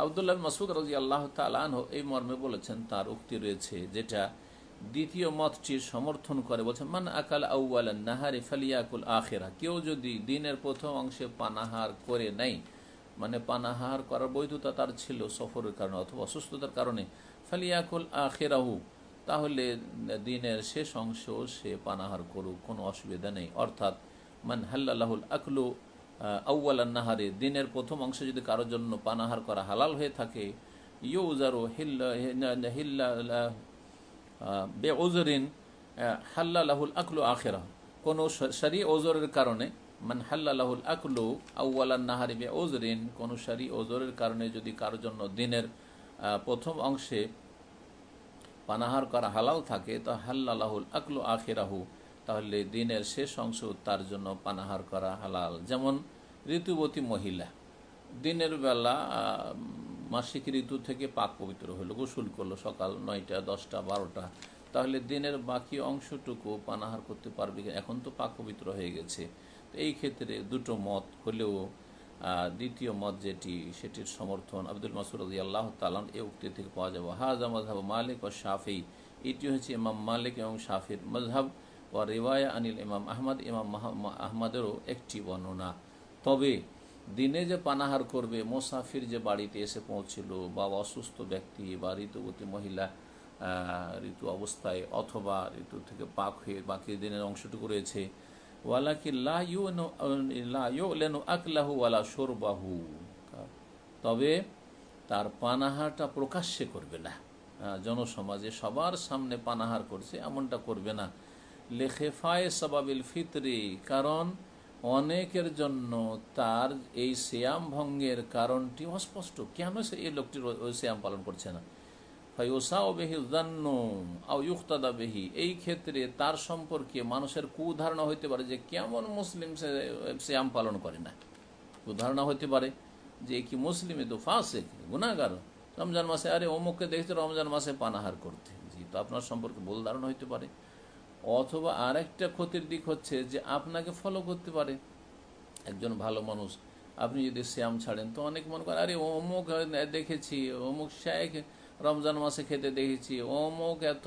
আবদুল্লাহ মাসুদ রাজি আল্লাহ তালান এই মর্মে বলেছেন, তার উক্তি রয়েছে যেটা দ্বিতীয় মতটির সমর্থন করে। বলছেন, মান আকাল আউ্ল নাহারি ফালিয়াকুল আখেরা। কেউ যদি দিনের প্রথম অংশে পানাহার করে নেয় মানে পানাহার করার বৈধতা তার ছিল সফরের কারণে অথবা অসুস্থতার কারণে, ফালিয়াকুল আখেরাহু, তাহলে দিনের শেষ অংশ সে পানাহার করুক, কোনো অসুবিধা নেই। অর্থাৎ, মান হাল্লাহুল আকলু আউ্লাহারে দিনের প্রথম অংশে যদি কারোর জন্য পানাহার করা হালাল হয়ে থাকে, ইউজারো হিল্লা বে ওজরিন হাল্লাহুল আকলু আখেরা। কোনো সারি ওজরের কারণে, মান হাল্লাহুল আকলু আউ্লান নাহারি বে ওজরিন কোনো সারি ওজরের কারণে যদি কারোর জন্য দিনের প্রথম অংশে পানাহার করা হালাল থাকে, তো হাল্লাহুল আকলু আখেরাহু। তাহলে দিনের শেষ অংশ তার জন্য পানাহার করা হালাল। যেমন ঋতুবতী মহিলা। দিনের বেলা মাসিক ঋতু থেকে পাক পবিত্র হলো গোসল করল সকাল নয়টা, দশটা, বারোটা। তাহলে দিনের বাকি অংশটুকু পানাহার করতে পারবে এখন তো পাক পবিত্র হয়ে গেছে। তো এই ক্ষেত্রে দুটো মত হলেও দ্বিতীয় মত যেটি, সেটির সমর্থন আব্দুল মাসুর আল্লাহ তালান এ উক্তি থেকে পাওয়া যাবে। হাজা মজহাব মালিক ও শাফি। এটি হচ্ছে ইমাম মালিক এবং শাফির মজহাব ও রেওয়ায় আনিল ইমাম আহমদ। ইমাম আহমদেরও একটি বর্ণনা। তবে দিনে যে পানাহার করবে, মোসাফির যে বাড়িতে এসে পৌঁছিল, বা অসুস্থ ব্যক্তি, বা ঋতুবতী মহিলা ঋতু অবস্থায় অথবা ঋতু থেকে পাক হয়ে বাকি দিনের অংশটুকু রয়েছে সোরবাহু তবে তার পানাহারটা প্রকাশ্যে করবে না। জনসমাজে সবার সামনে পানাহার করছে, এমনটা করবে না। লেখেফায় সবাবিল ফিতরি, কারণ অনেকের জন্য তার এই শ্যাম ভঙ্গের কারণটি অস্পষ্ট। কেন সে এই লোকটির ওই শ্যাম পালন করছে না? বেহি এই ক্ষেত্রে তার সম্পর্কে মানুষের কুধারণা হইতে পারে যে কেমন মুসলিম সে শ্যাম পালন করে না। কুধারণা হইতে পারে যে কি মুসলিম তো ফাঁসে গুণাগার রমজান মাসে আরে অমুককে দেখতে রমজান মাসে পানাহার করতে। জি তো আপনার সম্পর্কে ভুল ধারণা হইতে পারে। অথবা আরেকটা ক্ষতির দিক হচ্ছে যে আপনাকে ফলো করতে পারে। একজন ভালো মানুষ, আপনি যদি শ্যাম ছাড়েন, তো অনেক মনে করেন, আরে অমুক দেখেছি, অমুক শেখ রমজান মাসে খেতে দেখেছি, অমুক এত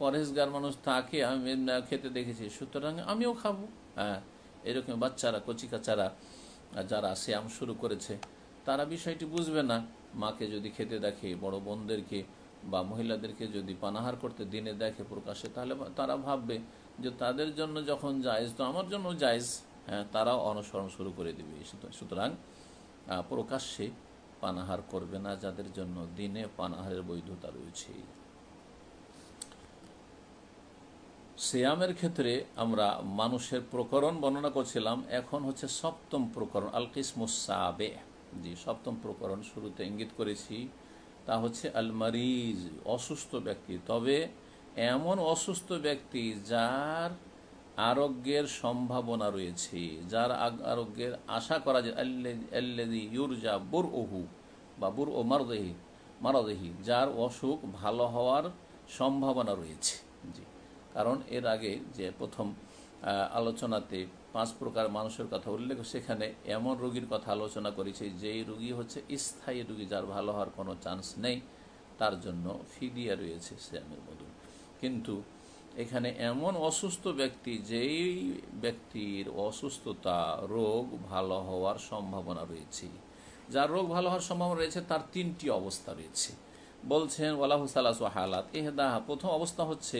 পরেশগার মানুষ তাকে আমি খেতে দেখেছি। সুতরাং আমিও খাব। হ্যাঁ এরকম বাচ্চারা, কচিকাচারা, যারা শ্যাম শুরু করেছে, তারা বিষয়টি বুঝবে না। মাকে যদি খেতে দেখে, বড় বোনদেরকে বা মহিলাদেরকে যদি পানাহার করতে দিনে দেখে প্রকাশে, তাহলে তারা ভাববে যে তাদের জন্য যখন জায়জ, তো আমার জন্য জায়জ হ্যাঁ তারাও অনুসরণ শুরু করে দেবে। সুতরাং প্রকাশ্যে পানাহার করবে না, যাদের জন্য দিনে পানাহারের বৈধতা রয়েছে। সিয়ামের ক্ষেত্রে আমরা মানুষের প্রকরণ বর্ণনা করছিলাম, এখন হচ্ছে সপ্তম প্রকরণ, আল কিসমুসাবে জি, সপ্তম প্রকরণ শুরুতে ইঙ্গিত করেছি। তা হচ্ছে আল মারিজ অসুস্থ ব্যক্তি। তবে এমন অসুস্থ ব্যক্তি যার আরোগ্যের সম্ভাবনা রয়েছে, যার আরোগ্যের আশা করা যায় ইউরজা বুর ওহু বা বুর ও মারদেহি মারদেহি, যার অসুখ ভালো হওয়ার সম্ভাবনা রয়েছে। জি। কারণ এর আগে যে প্রথম আলোচনাতে পাঁচ প্রকার মানুষের কথা উল্লেখ। সেখানে এমন রোগীর কথা আলোচনা করেছে যেই রোগী হচ্ছে স্থায়ী রোগী, যার ভালো হওয়ার কোনো চান্স নেই। তার জন্য ফিদিয়া রয়েছে শ্যামের মধু। কিন্তু এখানে এমন অসুস্থ ব্যক্তি, যেই ব্যক্তির অসুস্থতা রোগ ভালো হওয়ার সম্ভাবনা রয়েছে। যার রোগ ভালো হওয়ার সম্ভাবনা রয়েছে, তার তিনটি অবস্থা রয়েছে। বলছেন ওয়ালাহুসাল্লাহ হালাত। এহদাহ প্রথম অবস্থা হচ্ছে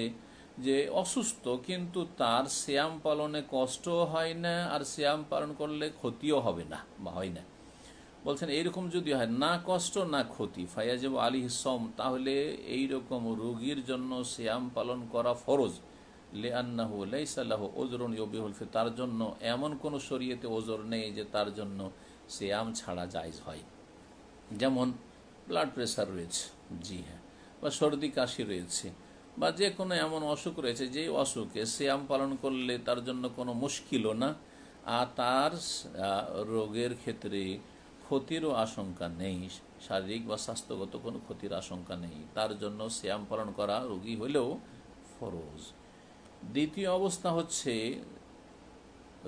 যে অসুস্থ, কিন্তু তার শ্যাম পালনে কষ্ট হয় না, আর শ্যাম পালন করলে ক্ষতিও হবে না, বা হয় না। বলছেন এইরকম যদি হয়, না কষ্ট, না ক্ষতি, ফায়াজেব আলী সম, তাহলে এইরকম রোগীর জন্য শ্যাম পালন করা ফরজ। লে আন্নাহু লাইসাল্লাহ ওজরুন ইবিহুল তার জন্য এমন কোনো শরীয়তে ওজোর নেই যে তার জন্য শ্যাম ছাড়া জায়জ হয়। যেমন ব্লাড প্রেশার রয়েছে, জি হ্যাঁ বা সর্দি কাশি রয়েছে বা যে কোনো এমন অসুখ রয়েছে যে অসুখে শ্যাম পালন করলে তার জন্য কোনো মুশকিলও না, আর তার রোগের ক্ষেত্রে ক্ষতিরও আশঙ্কা নেই, শারীরিক বা স্বাস্থ্যগত কোনো ক্ষতির আশঙ্কা নেই। তার জন্য শ্যাম পালন করা রোগী হলেও ফরজ। দ্বিতীয় অবস্থা হচ্ছে,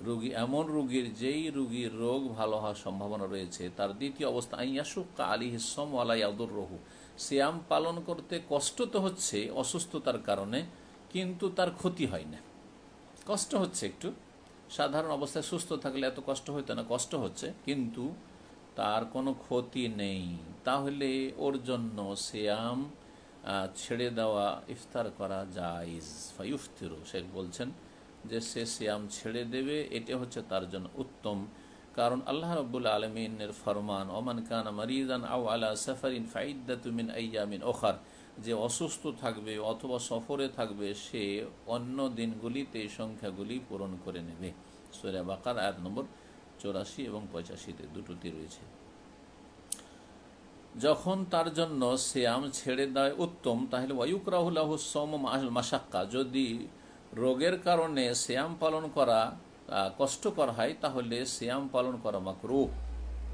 রুগী, এমন রুগীর, যেই রুগীর রোগ ভালো হওয়ার সম্ভাবনা রয়েছে, তার দ্বিতীয় অবস্থা আইয়াসুক্কা আলী হিসম আলাই আদুর রহু শ্যাম পালন করতে কষ্ট তো হচ্ছে, অসুস্থতার কারণে, কিন্তু তার ক্ষতি হয় না। কষ্ট হচ্ছে একটু। সাধারণ অবস্থায় সুস্থ থাকলে এত কষ্ট হইতো না, কষ্ট হচ্ছে, কিন্তু তার কোনো ক্ষতি নেই। তাহলে ওর জন্য শ্যাম ছেড়ে দেওয়া, ইফতার করা জায়জ। ফাইফতিরু শেখ বলছেন যে সে শ্যাম ছেড়ে দেবে, এটা হচ্ছে তার জন্য উত্তম কারণ আল্লাহ রব্বুল আলমিনের ফরমান, ওমান কান মারিদান আউ আলা সাফারিন ফাইদাতুমিন আইয়ামিন ওখার যে অসুস্থ থাকবে অথবা সফরে থাকবে, সে অন্য দিনগুলিতে সংখ্যাগুলি পূরণ করে নেবে। সোরা বাকার, আয়াত নম্বর চৌরাশি এবং পঁচাশিতে দুটোতে রয়েছে। যখন তার জন্য শ্যাম ছেড়ে দেয় উত্তম, তাহলে ওয়ুকরাহুল্লাহ সম মাসাক্কা যদি রোগের কারণে শ্যাম পালন করা কষ্টকর হয়, তাহলে শ্যাম পালন করা মাকরু।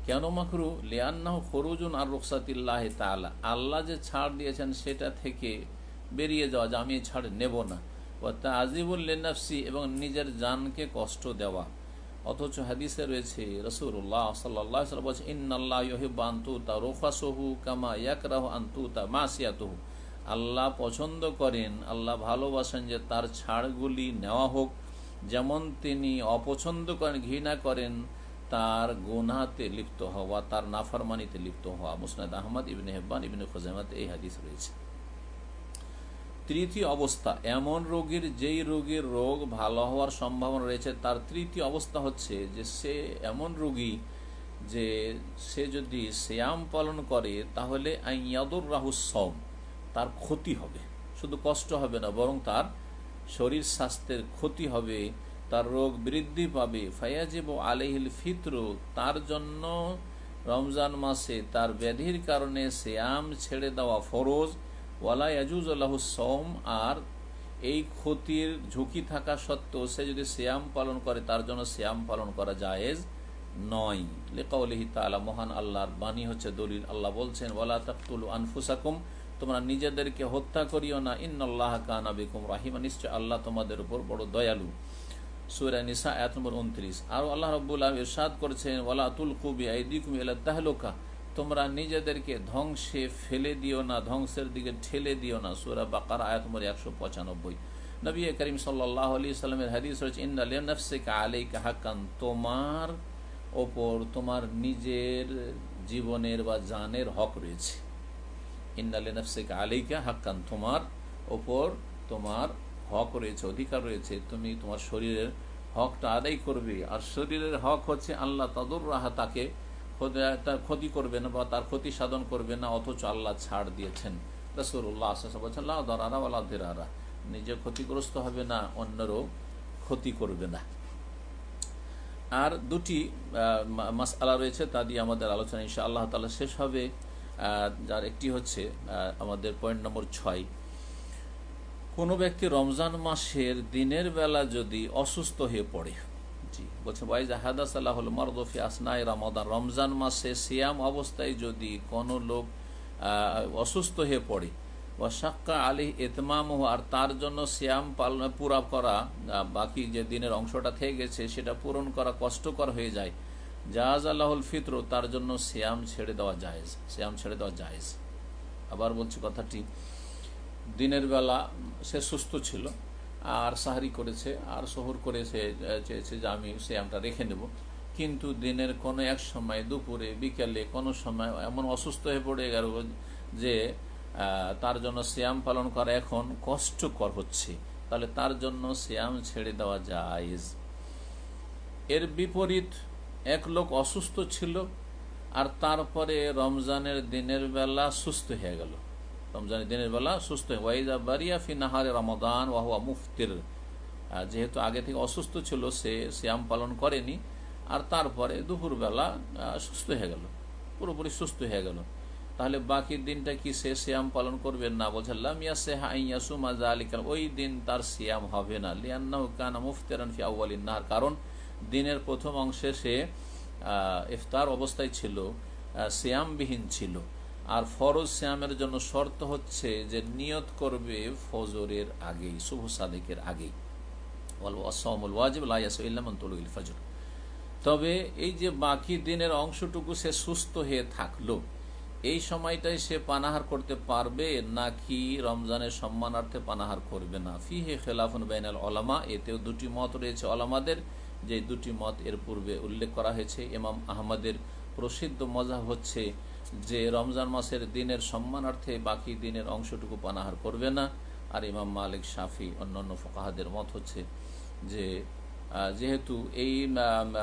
কেন মাকরু? লিয়ান্নাহ খরুজুন আর রুকসাতিল্লাহ তালা আল্লাহ যে ছাড় দিয়েছেন, সেটা থেকে বেরিয়ে যাওয়া, যে আমি ছাড় নেব না। তা আজিবুল্লিনাফসি এবং নিজের জানকে কষ্ট দেওয়া। অথচ হাদিসে রয়েছে রসুল্লাহ সাল্লাহ বলছে ইন্নআল্লাহ ইহিব আন্তুতা রোফাসহু কামা ইয়াকরাহ আন্তুতা মাসিয়াতহু। আল্লাহ পছন্দ করেন, আল্লাহ ভালোবাসেন যে তার ছাড়গুলি নেওয়া হোক। যেমন তিনি অপছন্দ করেন, ঘৃণা করেন, তার গোনাতে লিপ্ত হওয়া, তার নাফরমানিতে লিপ্ত হওয়া। মুসনাদ আহমদ, ইবিন হেব্বান, ইবিন খোজামাত এই হাদিস রয়েছে। তৃতীয় অবস্থা, এমন রোগীর, যেই রোগীর রোগ ভালো হওয়ার সম্ভাবনা রয়েছে, তার তৃতীয় অবস্থা হচ্ছে যে সে এমন রোগী যে সে যদি শ্যাম পালন করে, তাহলে আইয়াদুর রাহুসম তার ক্ষতি হবে। শুধু কষ্ট হবে না, বরং তার শরীর স্বাস্থ্যের ক্ষতি হবে, তার রোগ বৃদ্ধি পাবে। ফায়াজিব আলহিল ফিত্র, তার জন্য রমজান মাসে তার ব্যাধির কারণে শ্যাম ছেড়ে দেওয়া ফরজ। ওয়ালা ইয়াজুজ সোম আর এই ক্ষতির ঝুঁকি থাকা সত্ত্বেও সে যদি শ্যাম পালন করে, তার জন্য শ্যাম পালন করা জায়েজ নয়। লেকাউলিহি তালা মহান আল্লাহর বাণী হচ্ছে দলিল। আল্লাহ বলছেন, ওয়ালা তাকুল আনফুসাকুম তোমরা নিজেদেরকে হত্যা করিও না। ইন্নআল্লাহ কানা বেকুম রাহিমা। নিশ্চয় আল্লাহ তোমাদের উপর বড় দয়ালু। সুরা নিসা এক নম্বর উনত্রিশ। আর আল্লাহ রব্বুল্লাহ ইরশাদ করেছেন, ওয়ালা তুল কুবি আইদিকুম এলা তাহলোকা। তোমরা নিজেদেরকে ধ্বংসে ফেলে দিও না, ধ্বংসের দিকে ঠেলে দিও না। সুরা বাকার আয়াত নম্বর একশো পঁচানব্বই। নবী করিম সাল্লাহ আলি সাল্লামের হাদিস রয়েছে ইন্দালিয়ানফসিকা আলাইকা হাকান তোমার ওপর তোমার নিজের জীবনের বা জানের হক রয়েছে। ইন্দালিয়ানফসিকা আলাইকা হাক্কান, তোমার ওপর তোমার হক রয়েছে, অধিকার রয়েছে। তুমি তোমার শরীরের হকটা আদায় করবে। আর শরীরের হক হচ্ছে আল্লাহ তাদুর রাহা তাকে ক্ষতি করবে না বা তার ক্ষতি সাধন করবে না, অথচ আল্লাহ ছাড় দিয়েছেন। নিজে ক্ষতিগ্রস্ত হবে না, অন্যরও ক্ষতি করবে না। আর দুটি মাস আলা রয়েছে, তা দিয়ে আমাদের আলোচনা ইনশা আল্লাহ তালা শেষ হবে। যার একটি হচ্ছে আমাদের পয়েন্ট নম্বর ছয়। কোনো ব্যক্তি রমজান মাসের দিনের বেলা যদি অসুস্থ হয়ে পড়ে, জি, বলছে ভাই জাহাদা সাল্লাহ মরদফি আসনাই রমাদান। রমজান মাসে সিয়াম অবস্থায় যদি কোনো লোক অসুস্থ হয়ে পড়ে বা সাক্কা আলী এতমাম আর তার জন্য শ্যাম পালন, পুরা করা বাকি যে দিনের অংশটা থেকে গেছে, সেটা পূরণ করা কষ্টকর হয়ে যায় জাহাজ আল্লাহুল ফিত্র, তার জন্য শ্যাম ছেড়ে দেওয়া জায়েজ শ্যাম ছেড়ে দেওয়া জায়েজ। আবার বলছি কথাটি, দিনের বেলা সে সুস্থ ছিল, আর সাহারি করেছে, আর শহর করে সে, চেয়েছে যে আমি শ্যামটা রেখে নেব। কিন্তু দিনের কোনো এক সময়, দুপুরে, বিকেলে, কোনো সময় এমন অসুস্থ হয়ে পড়ে গেল যে তার জন্য শ্যাম পালন করা এখন কষ্টকর হচ্ছে। তাহলে তার জন্য শ্যাম ছেড়ে দেওয়া যায় এর বিপরীত এক লোক অসুস্থ ছিল আর তারপরে রমজানের দিনের বেলা সুস্থ হয়ে গেল। রমজানের দিনের বেলা সুস্থ ওয়াইজা বারিয়া ফি নাহারে রমদান ওয়াহুয়া মুফতির। যেহেতু আগে থেকে অসুস্থ ছিল, সে শ্যাম পালন করেনি। আর তারপরে দুপুরবেলা সুস্থ হয়ে গেল। পুরোপুরি সুস্থ হয়ে গেল। তাহলে বাকি দিনটা কি সে শ্যাম পালন করবেন না? বলছিলাম ওই দিন তার শ্যাম হবে না। লিয়ান্নাহু কানা মুফতেরান ফি আউয়ালিন নাহার। কারণ দিনের প্রথম অংশে সে ইফতার অবস্থায় ছিল শ্যামবিহীন ছিল। আর ফরজ শ্যামের জন্য শর্ত হচ্ছে যে নিয়ত করবে ফজরের আগেই, শুভ সাদেকের আগেই। তবে এই যে বাকি দিনের অংশটুকু সে সুস্থ হয়ে থাকল, এই সময়টাই সে পানাহার করতে পারবে নাকি রমজানের সম্মানার্থে পানাহার করবে না? ফিহে খেলাফুন বাইনাল ওলামা, এতেও দুটি মত রয়েছে ওলামাদের। যে দুটি মত এর পূর্বে উল্লেখ করা হয়েছে। ইমাম আহমদের প্রসিদ্ধ মজা হচ্ছে যে, রমজান মাসের দিনের সম্মানার্থে বাকি দিনের অংশটুকু পানাহার করবে না। আর ইমাম মালিক, শাফি, অন্যান্য ফকাহাদের মত হচ্ছে যে যেহেতু এই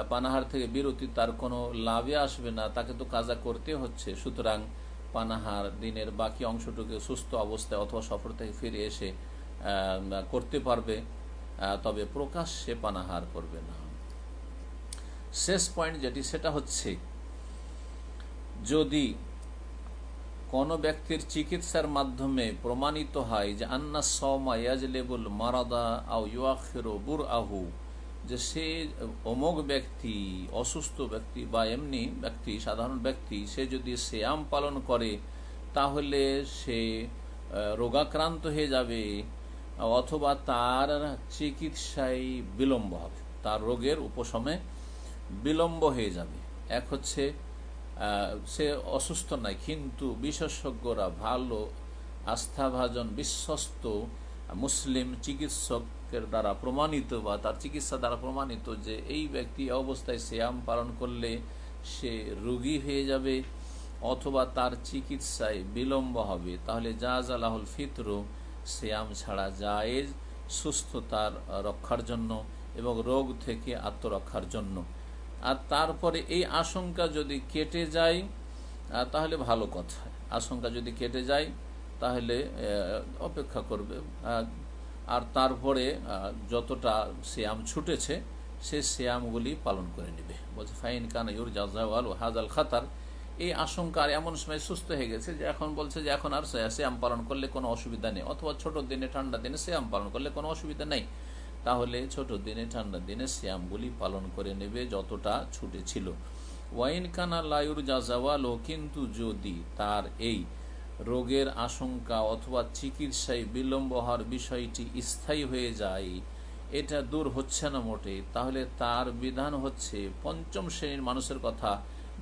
পানাহার থেকে বিরতি তার কোনো লাভে আসবে না, তাকে তো কাজা করতে হচ্ছে। সুতরাং পানাহার দিনের বাকি অংশটুকু সুস্থ অবস্থায় অথবা সফর থেকে ফিরে এসে করতে পারবে। তবে প্রকাশ্যে পানাহার করবে না। শেষ পয়েন্ট যেটি, সেটা হচ্ছে যদি কোনো ব্যক্তির চিকিৎসার মাধ্যমে প্রমাণিত হয় যে আন্না সমা ইয়াজলেবুল মারাদা আউ ইউআখির বুর আহু যে সে অমোক ব্যক্তি, অসুস্থ ব্যক্তি বা এমনি ব্যক্তি, সাধারণ ব্যক্তি, সে যদি শ্যাম পালন করে, তাহলে সে রোগাক্রান্ত হয়ে যাবে অথবা তার চিকিৎসায় বিলম্ব হবে। তার রোগের উপশমে বিলম্ব হয়ে যাবে। এক হচ্ছে সে অসুস্থ নয়, কিন্তু বিশেষজ্ঞরা ভালো আস্থাভাজন বিশ্বস্ত মুসলিম চিকিৎসকের দ্বারা প্রমাণিত বা তার চিকিৎসা দ্বারা প্রমাণিত যে এই ব্যক্তি অবস্থায় শ্যাম পালন করলে সে রোগী হয়ে যাবে অথবা তার চিকিৎসায় বিলম্ব হবে। তাহলে জাহাজালাহুল ফিতর শ্যাম ছাড়া জায়েজ সুস্থতার রক্ষার জন্য এবং রোগ থেকে আত্মরক্ষার জন্য। আর তারপরে এই আশঙ্কা যদি কেটে যায় তাহলে ভালো কথা। আশঙ্কা যদি কেটে যায়, তাহলে অপেক্ষা করবে। আর তারপরে যতটা শ্যাম ছুটেছে, সে শ্যামগুলি পালন করে নেবে। বলছে, ফাইন কান ইউর জাজাওয়াল হাজাল খাতার। এই আশঙ্কার এমন সময় সুস্থ হয়ে গেছে যে এখন বলছে যে এখন আর শ্যাম পালন করলে কোনো অসুবিধা নেই। অথবা ছোট দিনে, ঠান্ডা দিনে শ্যাম পালন করলে কোনো অসুবিধা নেই। তাহলে ছোট দিনে ঠান্ডা দিনে শ্যামগুলি পালন করে নেবে যতটা ছুটে ছিল। ওয়াইন কানা লায়ুর জাজাওয়ালো কিন্তু যদি তার এই রোগের আশঙ্কা অথবা চিকিৎসায় বিলম্ব হওয়ার বিষয়টি স্থায়ী হয়ে যায়, এটা দূর হচ্ছে না মোটে। তাহলে তার বিধান হচ্ছে পঞ্চম শ্রেণির মানুষের কথা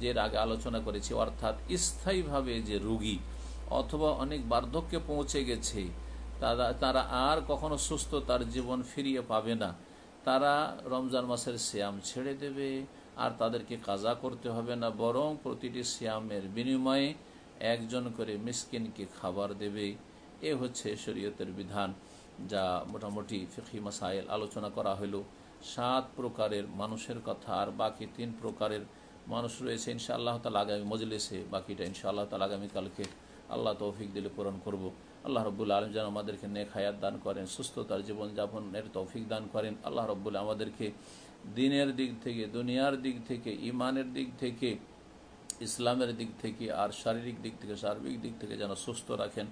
যে আগে আলোচনা করেছি, অর্থাৎ স্থায়ীভাবে যে রোগী অথবা অনেক বার্ধক্যে পৌঁছে গেছে তারা তারা আর কখনো সুস্থ তার জীবন ফিরিয়ে পাবে না। তারা রমজান মাসের শ্যাম ছেড়ে দেবে, আর তাদেরকে কাজা করতে হবে না, বরং প্রতিটি শ্যামের বিনিময়ে একজন করে মিসকিনকে খাবার দেবে। এ হচ্ছে শরীয়তের বিধান, যা মোটামুটি ফিকি মাসাইল আলোচনা করা হইল। সাত প্রকারের মানুষের কথা, আর বাকি তিন প্রকারের মানুষ রয়েছে। ইনশা আল্লাহ তালা আগামী মজলিসে বাকিটা ইনশা আল্লাহ তালা আগামীকালকে আল্লাহ তৌফিক দিলে পূরণ করব। আল্লাহ রব্বুল আলম যেন আমাদেরকে নেক হায়াত দান করেন, সুস্থতার জীবনযাপনের তৌফিক দান করেন। আল্লাহ রব্বুল আমাদেরকে দিনের দিক থেকে, দুনিয়ার দিক থেকে ইমানের দিক থেকে, ইসলামের দিক থেকে, আর শারীরিক দিক থেকে, সার্বিক দিক থেকে যেন সুস্থ রাখেন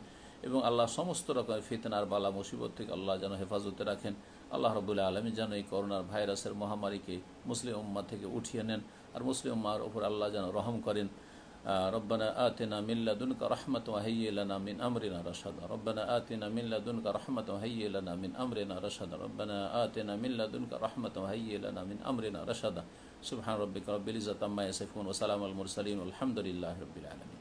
এবং আল্লাহ সমস্ত রকমের ফিতনার বালা, মুসিবত থেকে আল্লাহ যেন হেফাজতে রাখেন। আল্লাহ রবুল্লাহ আলমী যেন এই করোনার ভাইরাসের মহামারীকে মুসলিম উম্মা থেকে উঠিয়ে নেন, আর মুসলিম উম্মার ওপর আল্লাহ যেন রহম করেন। ربنا آتنا من لدنك رحمة وهيئ لنا من أمرنا رشدا. ربنا آتنا من لدنك رحمة وهيئ لنا من أمرنا رشدا. ربنا آتنا من لدنك رحمة وهيئ لنا من أمرنا رشدا. سبحان ربك رب العزة عما يصفون وسلام المرسلين والحمد لله رب العالمين.